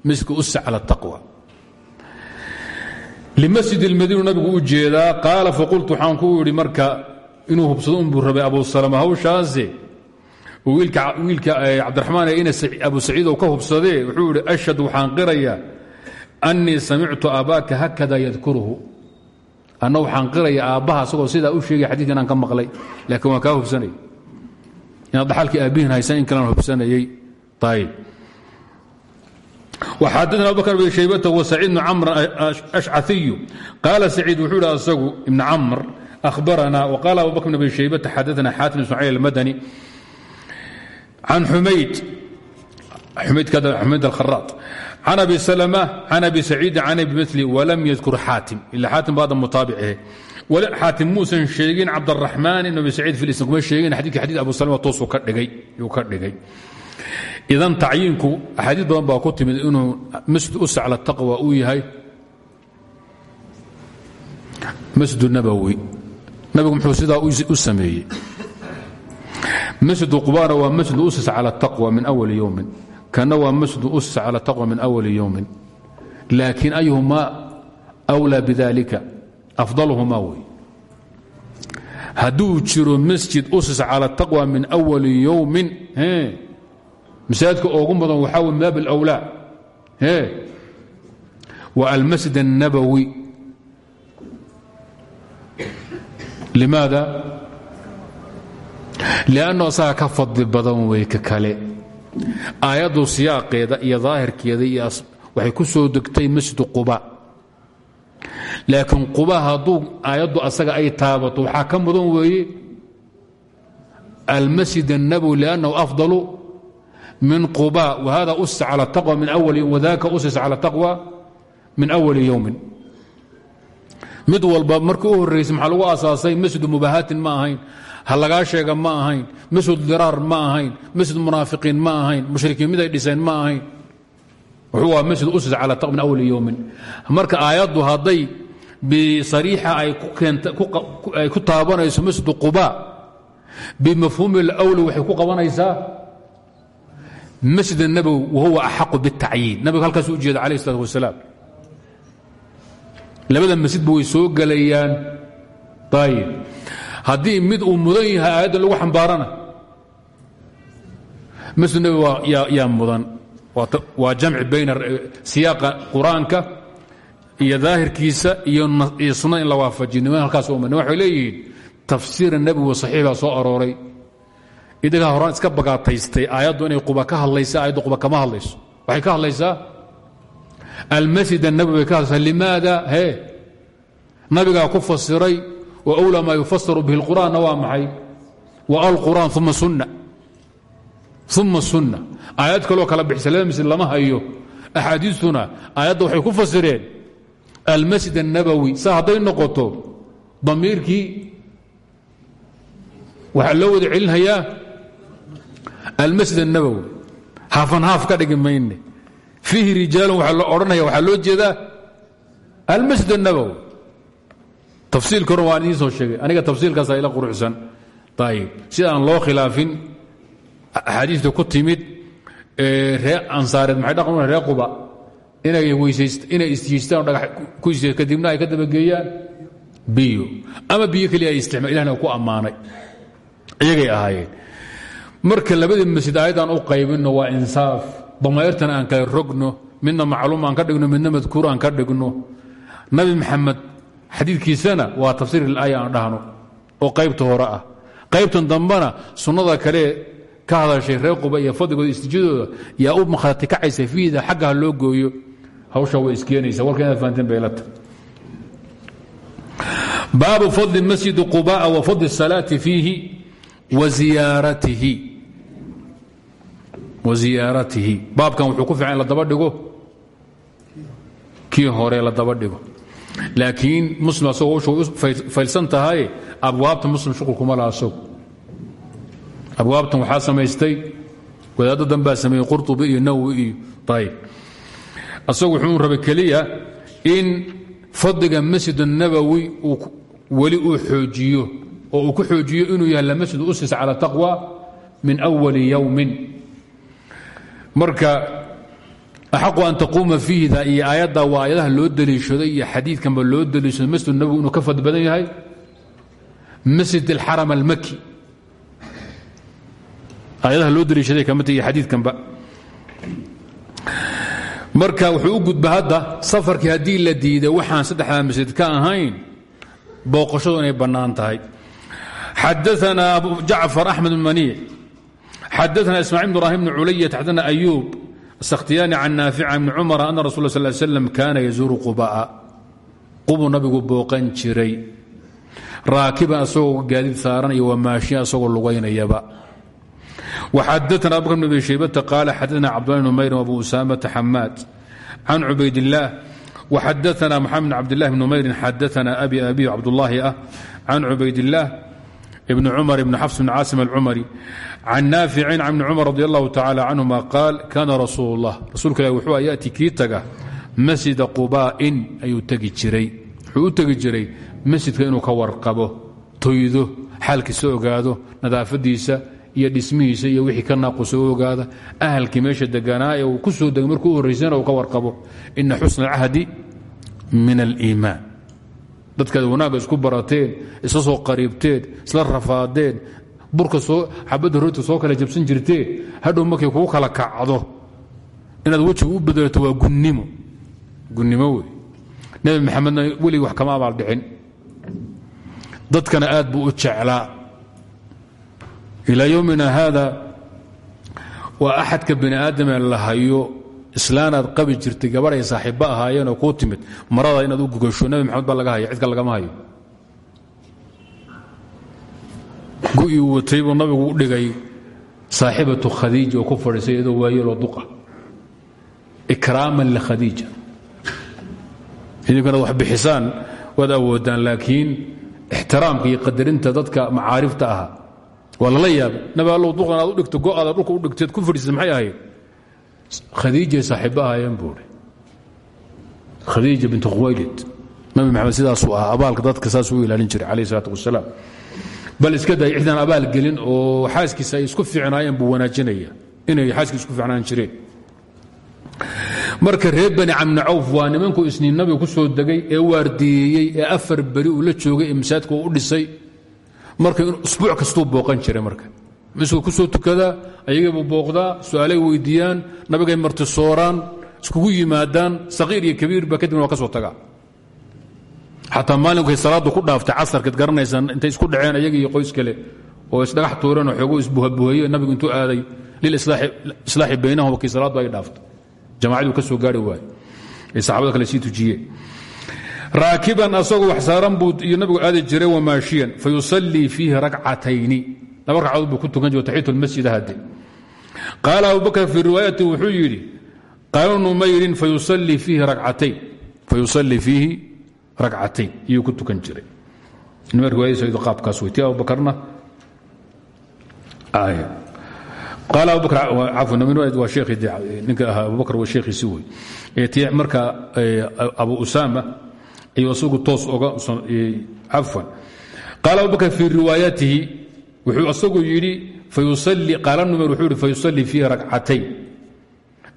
[SPEAKER 1] Masjidka usa cala taqwa limasjid اlmadiinu nabigu u jeedaa qaala faqultu waxaan ku idhi marka inuu hubsado unbuu rabay abu salama hawshaase wiilka cabdiraxmaan ee ina abu saciid ou ka hubsadee wuxuu idhi ashhad waxaan qirayaa annii samictu aabbaaka hakada yadkuruhu anna waxaan qirayaa aabbaha asagoo sidaa u sheegay xadidka inaan ka maqlay laakiin waan kaa hubsanay inaad dhaxalkii aabbihin haysan in kalaan hubsanayey ayb xadana abubakr bn shaybata wa saciid bn camr ashcaثiyu qaala saciid wuxuu ihi asagu ibn camr ahbarana wqaala abubakr bn abi shaybata xadana xaatim ibn ismacil almadani can xumayd xumayd alkharaad can abi salma can abi saciidi can bimili walam yadkur xaatim ila xaatim baada mutaabice xaatim muusan sheegin cabdaraxmaan ibn abi saciid filisn kuma sheegin xadidki xadiid abu salma toosuu ka dhigay idan tacyiinku axaadiis badan baa ku timid inuu masjid us cala taqwa uu yahay. Masjid nabowi nabigu muxuu sidaa u sameeyey. Masjid qubana waa masjid usis cala taqwa min awali yowmin kana waa masjid usis cala taqwa min awali yowmin laakiin ayuhumaa أwlى bidalika afdaluhumaa wey hadduu jiro masjid usis cala taqwa min awali yowmin masaajidka oogu mudan waxaa wey maab اlأwlaa e wa almasjid الnabowi limaada liannu asaga ka fadli badan wey ka kale aayaddu siyaaqeeda iyo daahirkeeda iyo waxay ku soo degtay masjidu quba laakiin quba hadduu aayaddu asaga ay taabato waxaa ka mudan weeye almasjid الnabowi liannahu afdalu min quba whada usis calى taqwa min awali wadaka usis calى taqwa min awali yowmin mid walba markii u horraysay maxaa lagu asaasay masjidu mubahaatin ma ahayn ha lagaa sheega ma ahayn masjid diraar ma ahayn masjid munaafiqiin ma ahayn mushrikiin mid ay dhiseen ma ahayn wuxuu aha masjid usis cala taq min awli yowmin marka aayaddu hadday bisariixa ay ku taabanayso masjidu quba bimafhuumi اlawli waxay ku qabanaysaa masjid الnabowi wahuwa axaqu biاtacyiin nabiga halkaas u jeeda alayh الsalaat wasalaam labada masjidba way soo gelayaan ayib haddii mid uu mudan yahay aayadda lagu xambaarana masjid nabowi yaa mudan waa jamci bayna siyaaqa qur-aanka iyo daahirkiisa iyo sunnada in la waafajiyo niman halkaas uma waxay leeyihiin tafsiira nebigu saxiix baa soo arooray idagaa horaan iska bagaataystay. Aayaddu inay quba ka hadlaysa aayaddu quba kama hadlayso. Waxay ka hadlaysaa? Almasjid annabowi bay ka hadlaysaa. Limaada? Hee nabigaa ku fasiray wa awlaa maa yufasaru bihi اlqur'aanna waa maxay? Wa alqur'aan uma sunna. Uma sunna. Aayad kaloo kala bixisa. Laba lama hayo. Axaadiistuna aayadda waxay ku fasireen almasjid annabowi sa hadday noqoto damiirkii waxaa loo wada celinhayaa? almasjid الnabowi haafan haaf ka dhigi mayne fiihi rijaalun waxaa lo odhanaya waxaa loo jeedaa almasjid الnabowi tafsiilka hore waan idiin soo sheegay aniga tafsiilkaasa ila quruxsan ayib si aan loo khilaafin axaadiista ku timid ree ansaareed maxay dhaqan ree quba inay inay isjiistaan oo dhagax ku is kadibna ay ka dabageeyaan biyo ama biyo keliya ay isticma ilahna ku ammaanay iyagay ahaayeen marka labadii masjid aayadaan u qaybinno waa insaaf. Damayrtan aan kala rogno midna macluum aan ka dhigno midna madkuur aan ka dhigno. Nabi maxamed xadiidkiisana waa tafsiir ilaaya aan dhahno oo qaybta hore ah. Qaybtan dambena sunnada kale ka hadashay reer quba iyo fadligooda istijadooda yaa u makhrati kacaysa fiida xagga loo gooyo. Hawshaa way iskeenaysa warka inaad fahanteen bay la tahay. Baabu fadli masjidi quba'a wa fadli الsalaati fiihi baabkan wuxuu ku fiican in la daba dhigo kii hore la daba dhigo laakiin muslim asagoo ushu faylsan tahay abwaabta muslim shuqul kuma laha asag abwaabtan waxaa samaystay wadaaddo dan baa sameeyey qurطubi iyo nawowi iyo ayb asagu wuxuu rabay keliya in fadliga masjid الnabowi weli uu xoojiyo oo uu ku xoojiyo inuu yahay lamasjid usis calى taqwa min أwali yowmin marka axaqu an taquuma fiihda iyo aayadda waa aayadaha loo deliishaday iyo xadiidkanba loo deliishaday masjid nabowi inuu ka fadli badan yahay? Masjid اlxaram almaki aayadaha loo deliishaday ka mid iyo xadiidkanba. Marka wuxuu u gudba hadda safarkii haddii la diiday waxaan saddexdaa masjid ka ahayn booqashadu inay bannaan tahay. Xadaana abu jacfar axmed xadaana ismaaciil bn ibrahim bn culaya xadaana ayuub asakhtiyaani can naafica bni cumara ana rasul sal slam kaana yazuuru quba'a qubuu nabigu booqan jiray raakiban asagoo gaadiid saaran iyo wamaashiya asagoo lugaynayaba وxadثna abubكر بن abi shaybةa qاal xadثna cbdالله بن mayr وabu usamةa xamaad can cubayd الlah وxadثna mxamed بn cabdالlah بn mayrin xadثna abi abi cabdالlahi ah can cubayd ibn cumar ibn xafs bn caasim alcumari can naaficin can bni cumar radi allahu tacaala canhuma qaal kaana rasuul اllah rasuulka ilah wuxuu ya'ti kii taga masjida qubaain ayuu tegi jiray. Wuxuu u tegi jiray masjidka inuu ka warqabo toydo xaalkiisa ogaado nadaafadiisa iyo dhismihiisa iyo wixii ka naaquso ogaada. Ahalkii meesha deganaa ee uu ku soo degay markuu u ka warqabo. Ina xusna alcahdi min aliimaan dadkaad wanaagga isku barateen isla soo qariibteen isla rafaadeen burka soo xabadda roodka soo kala jabsan jirteen hadhow markay kugu kala kacdo inaad wejiga u bedelato waa gunnimo. Gunnimo wey. Nebi maxamedna weligii wax kama abaal dhicin. Dadkana aad buu u jeclaa. Ilaa yowmina haada waa axadka bani aadamee la hayo islaanaad qabi jirtay gabadh ay saaxiibba ahaayeenoo kuu timid marada inaad u gugasho nebi maxamed baa laga haya cidka lagama hayo. Gu'ii watay buu nabigu dhigay saaxibatu khadiija oo ku fadhiisay iyadoo waayeloo duqa. Ikraaman likhadiija idinkanaad wax bixisaan waad awoodaan laakiin ixtiraamka iyo qadarinta dadka macaarifta ahaa waa lala nabi allow duqan aad u dhigto go'aada dhulka u dhigteed ku fadhiisay maxay ahayd khadiijay saaxiibba ahaayeen buuhi khadiija bint khuwaylid. Nabi maxamed sidaasuu ahaa abaalka dadka saasuu ilaalin jiray calayh wasalaam. Bal iska day cidaan abaal gelin oo xaaskiisa isku fiicnaayeen buu wanaajinaya inay xaaskiisa isku fiicnaan jireen. Marka reer bani camni cawf waa nimanku isniin nabiga ku soo degay ee waardiyeeyey ee afar beri uu la joogay ee u dhisay. Marka usbuuc kastuu booqan jiray marka misuu ku soo tukadaa ayagabuu booqdaa su'aalay weydiiyaan nabigay martisooraan iskugu yimaadaan saqiir iyo kabiirba kadibna waa ka soo tagaa. Xataa maalinkay salaaddu ku dhaaftay casarkeed garanaysaan intay isku dhaceen ayaga iyo qoys kale oo isdhagax tuureen oo xoogo isbuhabuheeye nabigu intuu aaday lilislaaxi baynahum kii salaaddu ay dhaaftay. Jamacaduu ka soo gaari waaye ee kale sii tujiyeen. Raakiban asagoo wax saaran buu iyo nabigu aadi jiray wamaashiyan fayusallii fiihi rakcatayni laba ragcadood buu ku tukan jiro taxiyat lmasjid hadde qaala abubakr fii riwaayati wuxuu yidhi qaala numayrin fayusallii fiihi rakcatayn. Iyuu ku tukan jiray. Nima riwaayadiisa qaabkaas wey tii abubakarna qaal abubakr cafwan waa sheekhi ninka ahaa abubakr waa sheekhiisi wey tii marka abu usaama ayuu isagu toos oga cafwan. Qaala abubakr fii riwaayatihi wuxuu isagu yidhi fayusalli qaala numer wuxuu yidhi fayusallii fiihi rakcatayn.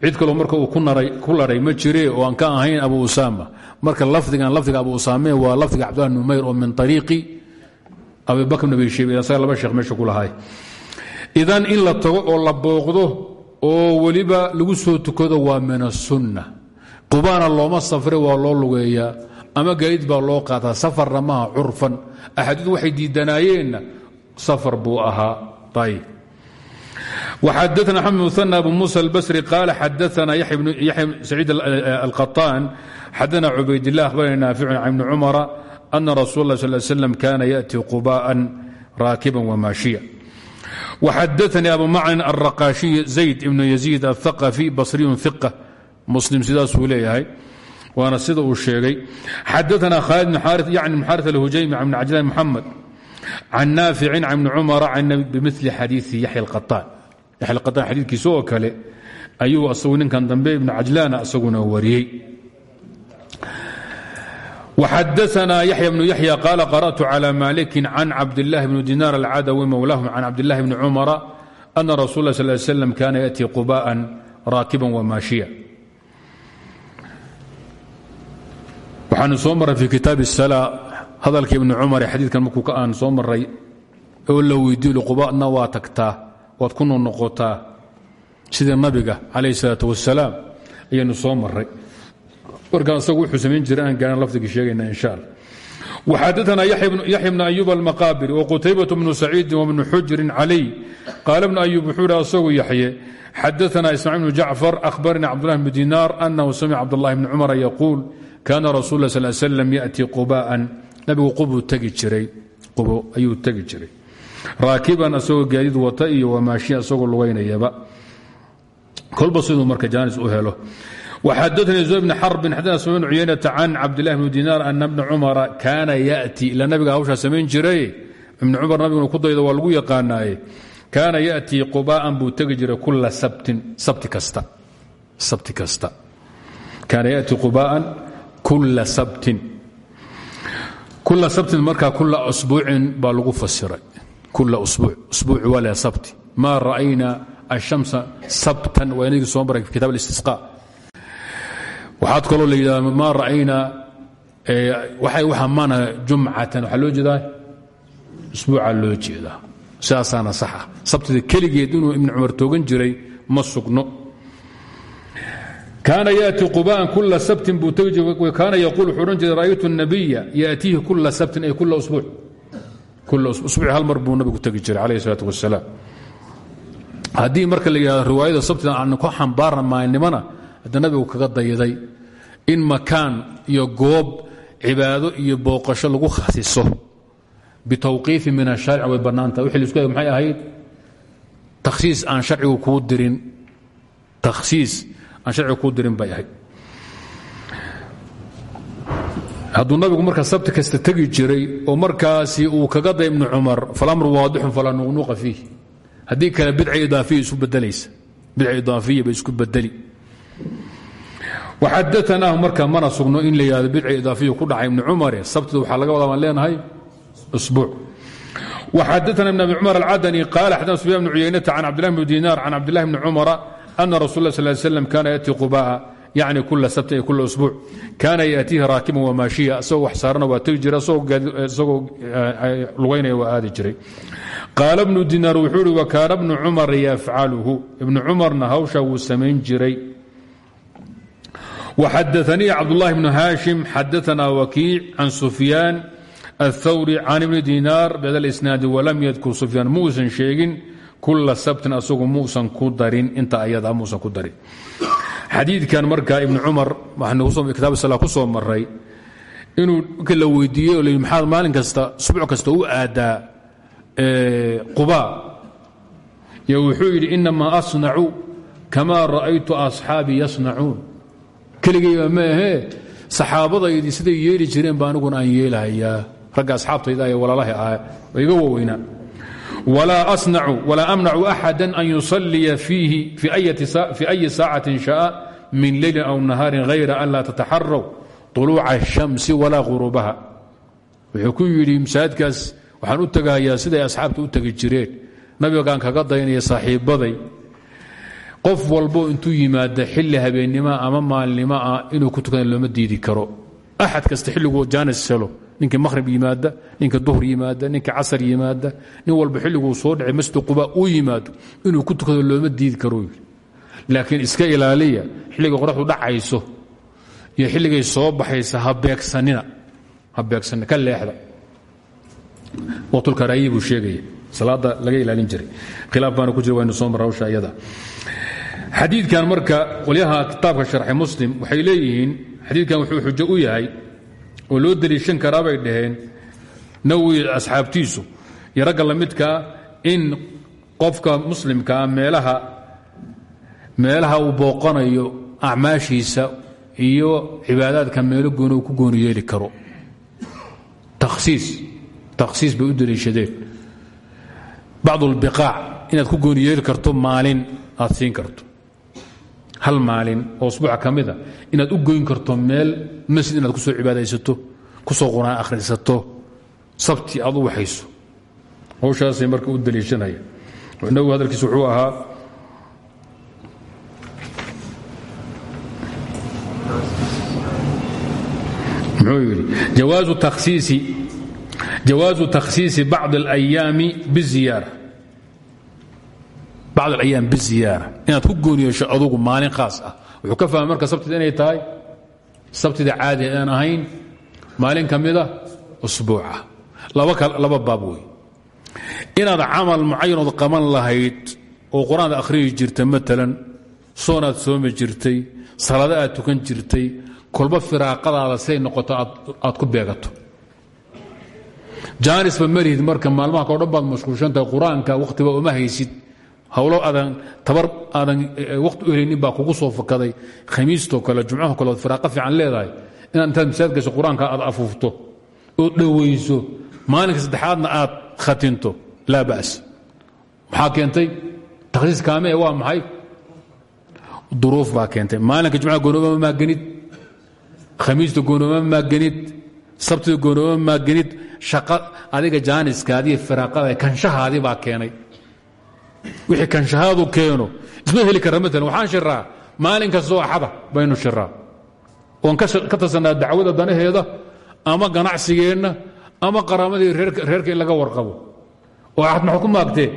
[SPEAKER 1] Cid kaloo marka uu ku laray ma jire oo aan ka ahayn abu usaama. Marka lafdigan lafdiga abu usaame waa lafdiga cabdullah numayr oo min ariiqi abibakr nabi shayb asaga laba sheekh meesha ku lahay. Idan in tago oo la booqdo oo weliba lagu soo tukado waa min asunna qubaana looma safre waa loo lugeeyaa. Ama gaadiid baa loo qaataa safarna maaha curfan. Axaadiidu waxay diidanaayeenna safar buu ahaa ayb وxadثna xمد مثنى أبو موسى البsري قال xadثna يحيى سعيid القطان xadثna عubayd الله أخبرnي نافع عن بن cمر أن رsuل الله صلى اه عليه وسلم كان يأتي قباء راكبا وماشيا وxadثnي أبو معن الرقاشي زيد بن يزيد الثقفي بصري ثقة مسلم sidaasuu leeyahay waana sida uu sheegay xadثna khالد بن xاrث يعني بن xاrث الهuجyم عن بن عجلان محمد can naaficin can bni cumara bimili xadiii yaxya alqaطaan yaxya alqaطaan xadiidkiisa oo kale ayuu asagu ninkan dambe ibnu cajlaana isaguna wariyey وxadaثna yaxya bnu yaxya qaala qarأtu calى maliki can cabdالlahi bni dinar alcadawi mowlahum can cabdillahi bni cumara ana rasul اlah sal slam kana yaأti qubaءa raakiba wmaashiya waxaanu soo maray fi kitaab الsla hadalka ibni cumar ee xadiidkan markuu ka aan soo maray oo la weydiiyo quba'na waa tagtaa waad ku noqnoqotaa sida nabiga calayh isalaat wasalaam ayaynu soo maray markaa isagu wuxuu samayn jiray aan gaaran lafdigii sheegayna insha allah وxadثna yaxya bn أyub almaqاbri وqtaybaة bnu saciidi وbnu xujrin calي qaala bnu أyub wuxuu hi asagu yaxye xadaثna ismاciil bnu jacfar أhbarna cabdالlah bn dinar أnahu samca cabdالlahi bni cumara yaquul kana rasul اlah sl slam yaأti quba'an nabigu qubu tegi jiray. Qubo ayuu tegi jiray. Raakiban asagoo gaadiid wata iyo wamaashiya asagoo lugaynayaba kolba siduu marka jaanis u helo. Waxadaanii zo bn xarbin xadana sm cuyaynata can cabdilahi bni dinaar ana bna cumara kaana yati. Ila nabiga hawshaa samayn jiray. Ibn cumar nabiguna ku dayda waa lagu yaqaanaaye kaana yatii quba'an buu tegi jiray kula sabtin sabti kasta. Kaana yatii quba'an kula sabtin kula sabtin marka kula usbuucin baa lagu fasiray. Kula usbuuc waa leh sabti. Maa ra'ayna ashamsa sabtan waa inagii soo maray kitab alistisqa. Waxaad kaloo la yidhahdaa maa ra'ayna waxay waxa maana jumcatan waxaa loo jeedaa? Usbuucaa loo jeedaa. Sidaasaana saxa. Sabtida keligeed inuu ibnu cumar toogan jiray ma kaana yaati qubaan kula sabtin buu tgikaana yaquul wuxuu odhan jiray ra'aytu nabiya yaatiihi kula sabtin ay kula usbuuc. Kula usbuuci hal mar buu nabigu tegi jiray calayhi isalaatu wasalaam haddii marka la yidhahdo riwaayada sabtina aan ku xambaarmaynimana hadda nabigu kaga dayaday in makaan iyo goob cibaado iyo booqasho lagu khasiso bitawqiifi min ashaaric way bannaanta. Wixii la isku hay maxay ahayd? Takhsiis aan sharcigu kuu dirin. Takhsiis aan sharciga kuu dirin bay ahayd. Hadduu nabigu markaa sabti kasta tegi jiray oo markaasi uu kaga day ibnu falamru waadixun falaa nuqnuqa fiih. Kale bidca idaafiya isu bedelaysa bidca idaafiya bay isku bedeli waxadaanaahu marka mana sugno in la yihahdo bidca idaafiyu ku dhacay ibnu cumare sabtida waxaa laga wadaa baan leenahay isbuuc waxadaana ibn abi cumar alcadani qaala xadana sufyaan bnu cuyaynata can cabdillahi bnu dinaar can cabdillahi bni cumara أن رsuل اه صل ل سلم kana yأتي qubاءa yعni kula sabt iyo kula أسبوع kana yأتيhi raakiba وmaashiya isagoo wax saarana waa tegi jira isagoo lugaynaya waa aadi jiray qaal بن dيnاr wuxuu uhi وkaana بن cمر yfcalhu iبن cmarna hawsha wuu samayn jiray وxadثnii cبداللahi بن hاشhiم xadثna وكيiع عن سفyاn الthwrي can ibni dinaar bhada اsnaadi walam yadkur sufyaan muusan sheegin kula sabtin asagu muusan ku darin inta ayada muusan ku darin. Xadiidkan marka ibni cumar waxaan kitaab sala ku soo maray inuu la weydiiyey oo l maxaad maalin kasta subuc kasta u aadaa quba? Yo wuxuu yidhi inamaa asnacu kama ra'aytu asxaabii yasnacuun. Keligayba ma ahee saxaabadaydii siday yeeli jireen ba aniguna aan yeelahayaa. Ragga asxaabtayda ee walaalaha ah iga waaweynaa walaa amnacu axada an yusaliya fiihi fi ayi saacati shaaa min leylin aw nahaarin hayra an laa tataxaraw uluuca الshamsi walaa urubaha wuxuu ku yidhi masaajidkaas waxaan u tegahayaa siday asxaabta u tegi jireen nabigaan kaga daynaya saaxiibaday qof walbo intuu yimaada xilli habeennimoa ama maalnimoa inuu ku tukada looma diidi karo axad kasta xilliguu jaanis helo ninkii maqhrib yimaada ninka duhr yimaada ninka casar yimaada nin walba xilliguu soo dhacay masjid uu yimaado inuu ku tukado looma diidi karo laakiin iska ilaaliya xilliga qoraxdu dhacayso iyo xilligay soo baxaysa ha beegsanina ka leexda. Waqtulkaraayihi buu sheegaya. Salaada laga ilaalin jiray. Khilaaf baana ku jira waynu soo marra hawsha iyada marka qolyaha kitaabka sharxay muslim waxay leeyihiin xadiidkan wuxuu xujo u yahay oo loo deliishan karaa bay dhaheen nawi asxaabtiisu. Iyo ragga la midkaa in qofka muslimkaa meelaha meelaha uu booqanayo acmaashiisa iyo cibaadaadka meelo gooni uu ku gooni yeeli karo. Takhsiis takhsiis bay u deliishadeen bacdu albiqaac inaad ku gooni yeeli karto maalin aad siin karto hal maalin oo usbuuca ka mida inaad u goyn karto meel masjid inaad ku soo cibaadaysato ku soo quraan akhrisato sabti aad u waxayso. Hawshaasay marka u daliishanaya. Inagu hadalkiis wuxuu ahaa muxuu yidhi jawaazu takhsiisi bacdi اlayaami biziyaara bacd alayaam biziyaara inaad ku gooni yeesho adugu maalin khaas ah. Wuxuu ka fahmay marka sabtida inay tahay? Sabtida caadi aan ahayn maalin ka usbuuca. Laba baab wey inaad camal mucayanood qaban lahayd oo qur'aad akhriyi jirta maalan soonaad soomi jirtay salaado aad tukan jirtay kolba firaaqadaada say noqoto aad ku beegato. Jaanisba malihid marka maalmaha kao dhan baad mashquulshantahay qur'aanka uma haysid hawlo aadan tabar aadan waqti u helaynin baa kugu soo fakaday. Khamiistoo kale jumcaho kale ood firaaqo fiican leedahay. Inaad intaad masaajid gasho qur'aanka aad afuufto oo dhowayso maalinka saddexaadna aad khatinto laa ba's maxaa keentay? Kaame waa maxay? Duruuf baa keentay. Maalinka jumcaha goonoma maagenid khamiista goonoma maagenid sabtida goonoma maagenid shaqa adiga jaaniskaadiiyo firaaqada kanshahaadii baa keenay wixii kanshahaadu keeno isma heli kara maalan waxaan shiraa maalin kastoo axada baynu shiraa. Oon ka tasannaa dacwada danaheeda ama ganacsigeenna ama qaraamadii reerka in laga warqabo. Oo axad maxaad ku maagtee?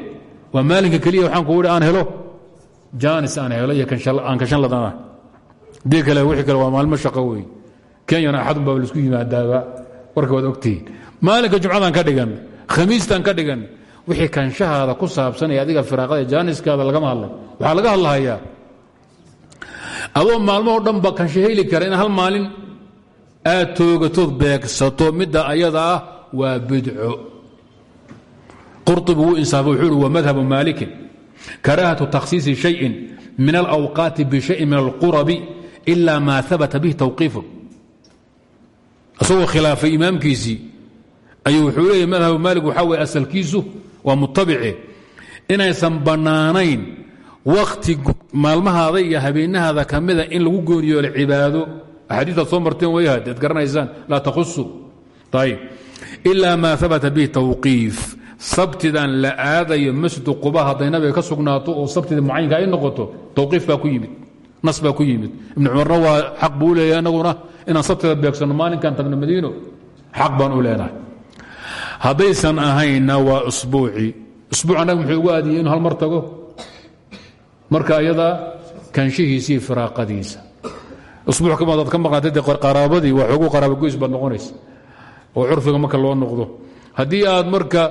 [SPEAKER 1] Waa maalinka keliya waxaan ku idhi aan helo. Jaanis aan helo iyo aan kanshan ladana dii kale wixii kale waa maalmo shaqo wey kenyana axadun baa la isku yimaadaaba warka waad ogtihiin. Maalinka jumcadaan ka dhigan khamiistaan ka dhigan wixii kanshahaada ku saabsan ee adiga firaaqada jaaniskaada lagama hadlay waxaa laga hadlahayaa. Adoo maalmahoo dhan ba kansho heli kara in hal maalin aad toogatood beegsato midda ayada ah waa bidco. Qurطibi wuu insaafay wuxuu uhi madhabu maalikin? Karaahatu takhsiisi shayin min alawqaati bishayin min alqurabi ila ma habata bihi tawqiifu isagoo khilaafay imaamkiisii ayuu wuxuu leeyahy madhabu maalik waxaa weye asalkiisu waa mutabice inaysan bannaanayn wakti maalmahaada iyo habeenahaada ka mida in lagu gooniyoolo cibaado. Axaadiistaad soo marteen wayahad ad garanaysaan laa tahusu ayb ilaa maa abata bihi tawqiif. Sabtidan la aadayo masjidu quba hadday nabiga ka sugnaato oo sabtida mucayinka ay noqoto tawqiif baa ku yimid nas baa ku yimid. Ibnu cumarna waa xaq buu leeyahay anaguna inaan sabtida beegsanno maalinkan tagno madiino xaq baan u leenahay haddaysan ahaynna waa usbuuci. Usbuuc annaga muxuu ugu aadiyey inu hal mar tago? Marka ayadaa kanshihiisii firaaqadiisa. Usbuuc kama adaad ka maqnaatay dee qaraabadii waa xoogu qaraabagoys baad noqonaysa. Oo curfiga marka loo noqdo. Haddii aad marka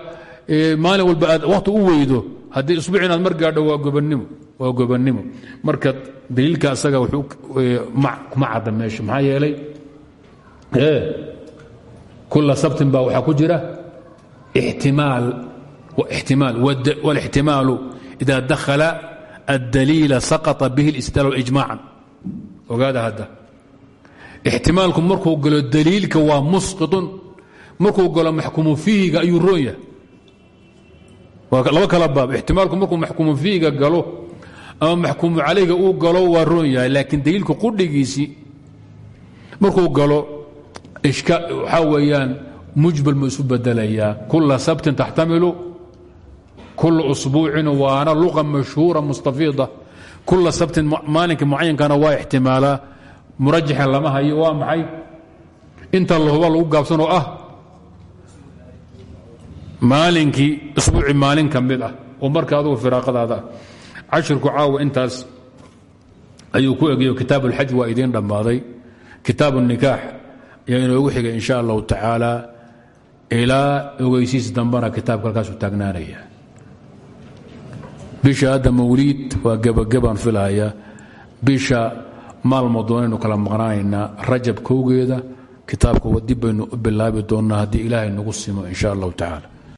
[SPEAKER 1] maalin walba aad wakhti u weydo haddii usbuuc inaad mar gaadho waa gobannimo waa gobannimo. Marka daliilka asaga kuma cadda meesha maxaa yeelay kula sabtin baa waxaa ku jira ixtimaal ixtimaal wاlاxtimaalu إida dakhala الdaliila saqطa bihi اlاstidlaal ijmaacan ogaada hadda ixtimaalku markuu galo daliilka waa musqiطun markuu galo maxkumu fiihiga ayuu roon yahay waa laba kala baab ixtimaalku markuu maxkumu fiihiga galo ama maxkumu calayga uu galo waa roon yahay laakiin daliilku qudhigiisii markuu galo waxaa weeyaan mujbal mu isu bedelayaa kula sabtin taxtamilu kula usbuucin waana luqa mashhuura mustafiida kula sabtin maalinka mucayankana waa ixtimaalaa murajaxan lama hayo waa maxay inta lahuba lagu gaabsanoo ah maalinkii isbuuci maalin ka mid ah oo marka adugu firaaqadaada ah cashirku caawa intaas ayuu ku egayo kitaab اlxaj waa idiin dhammaaday kitaab الnikaax ayaa inoogu xigay in sha allahu tacaala ilaa ogeysiis dambana kitaabka halkaasu taagnaanaya. Bisha hadda mawliid waa gebagabaan filaya bisha maalmo doonaynu kala maqnaanaynaa rajab kowgeeda. Kitaabka dib baynu u bilaabi doonnaa haddii ilaahay nagu simo in sha allahu tacaala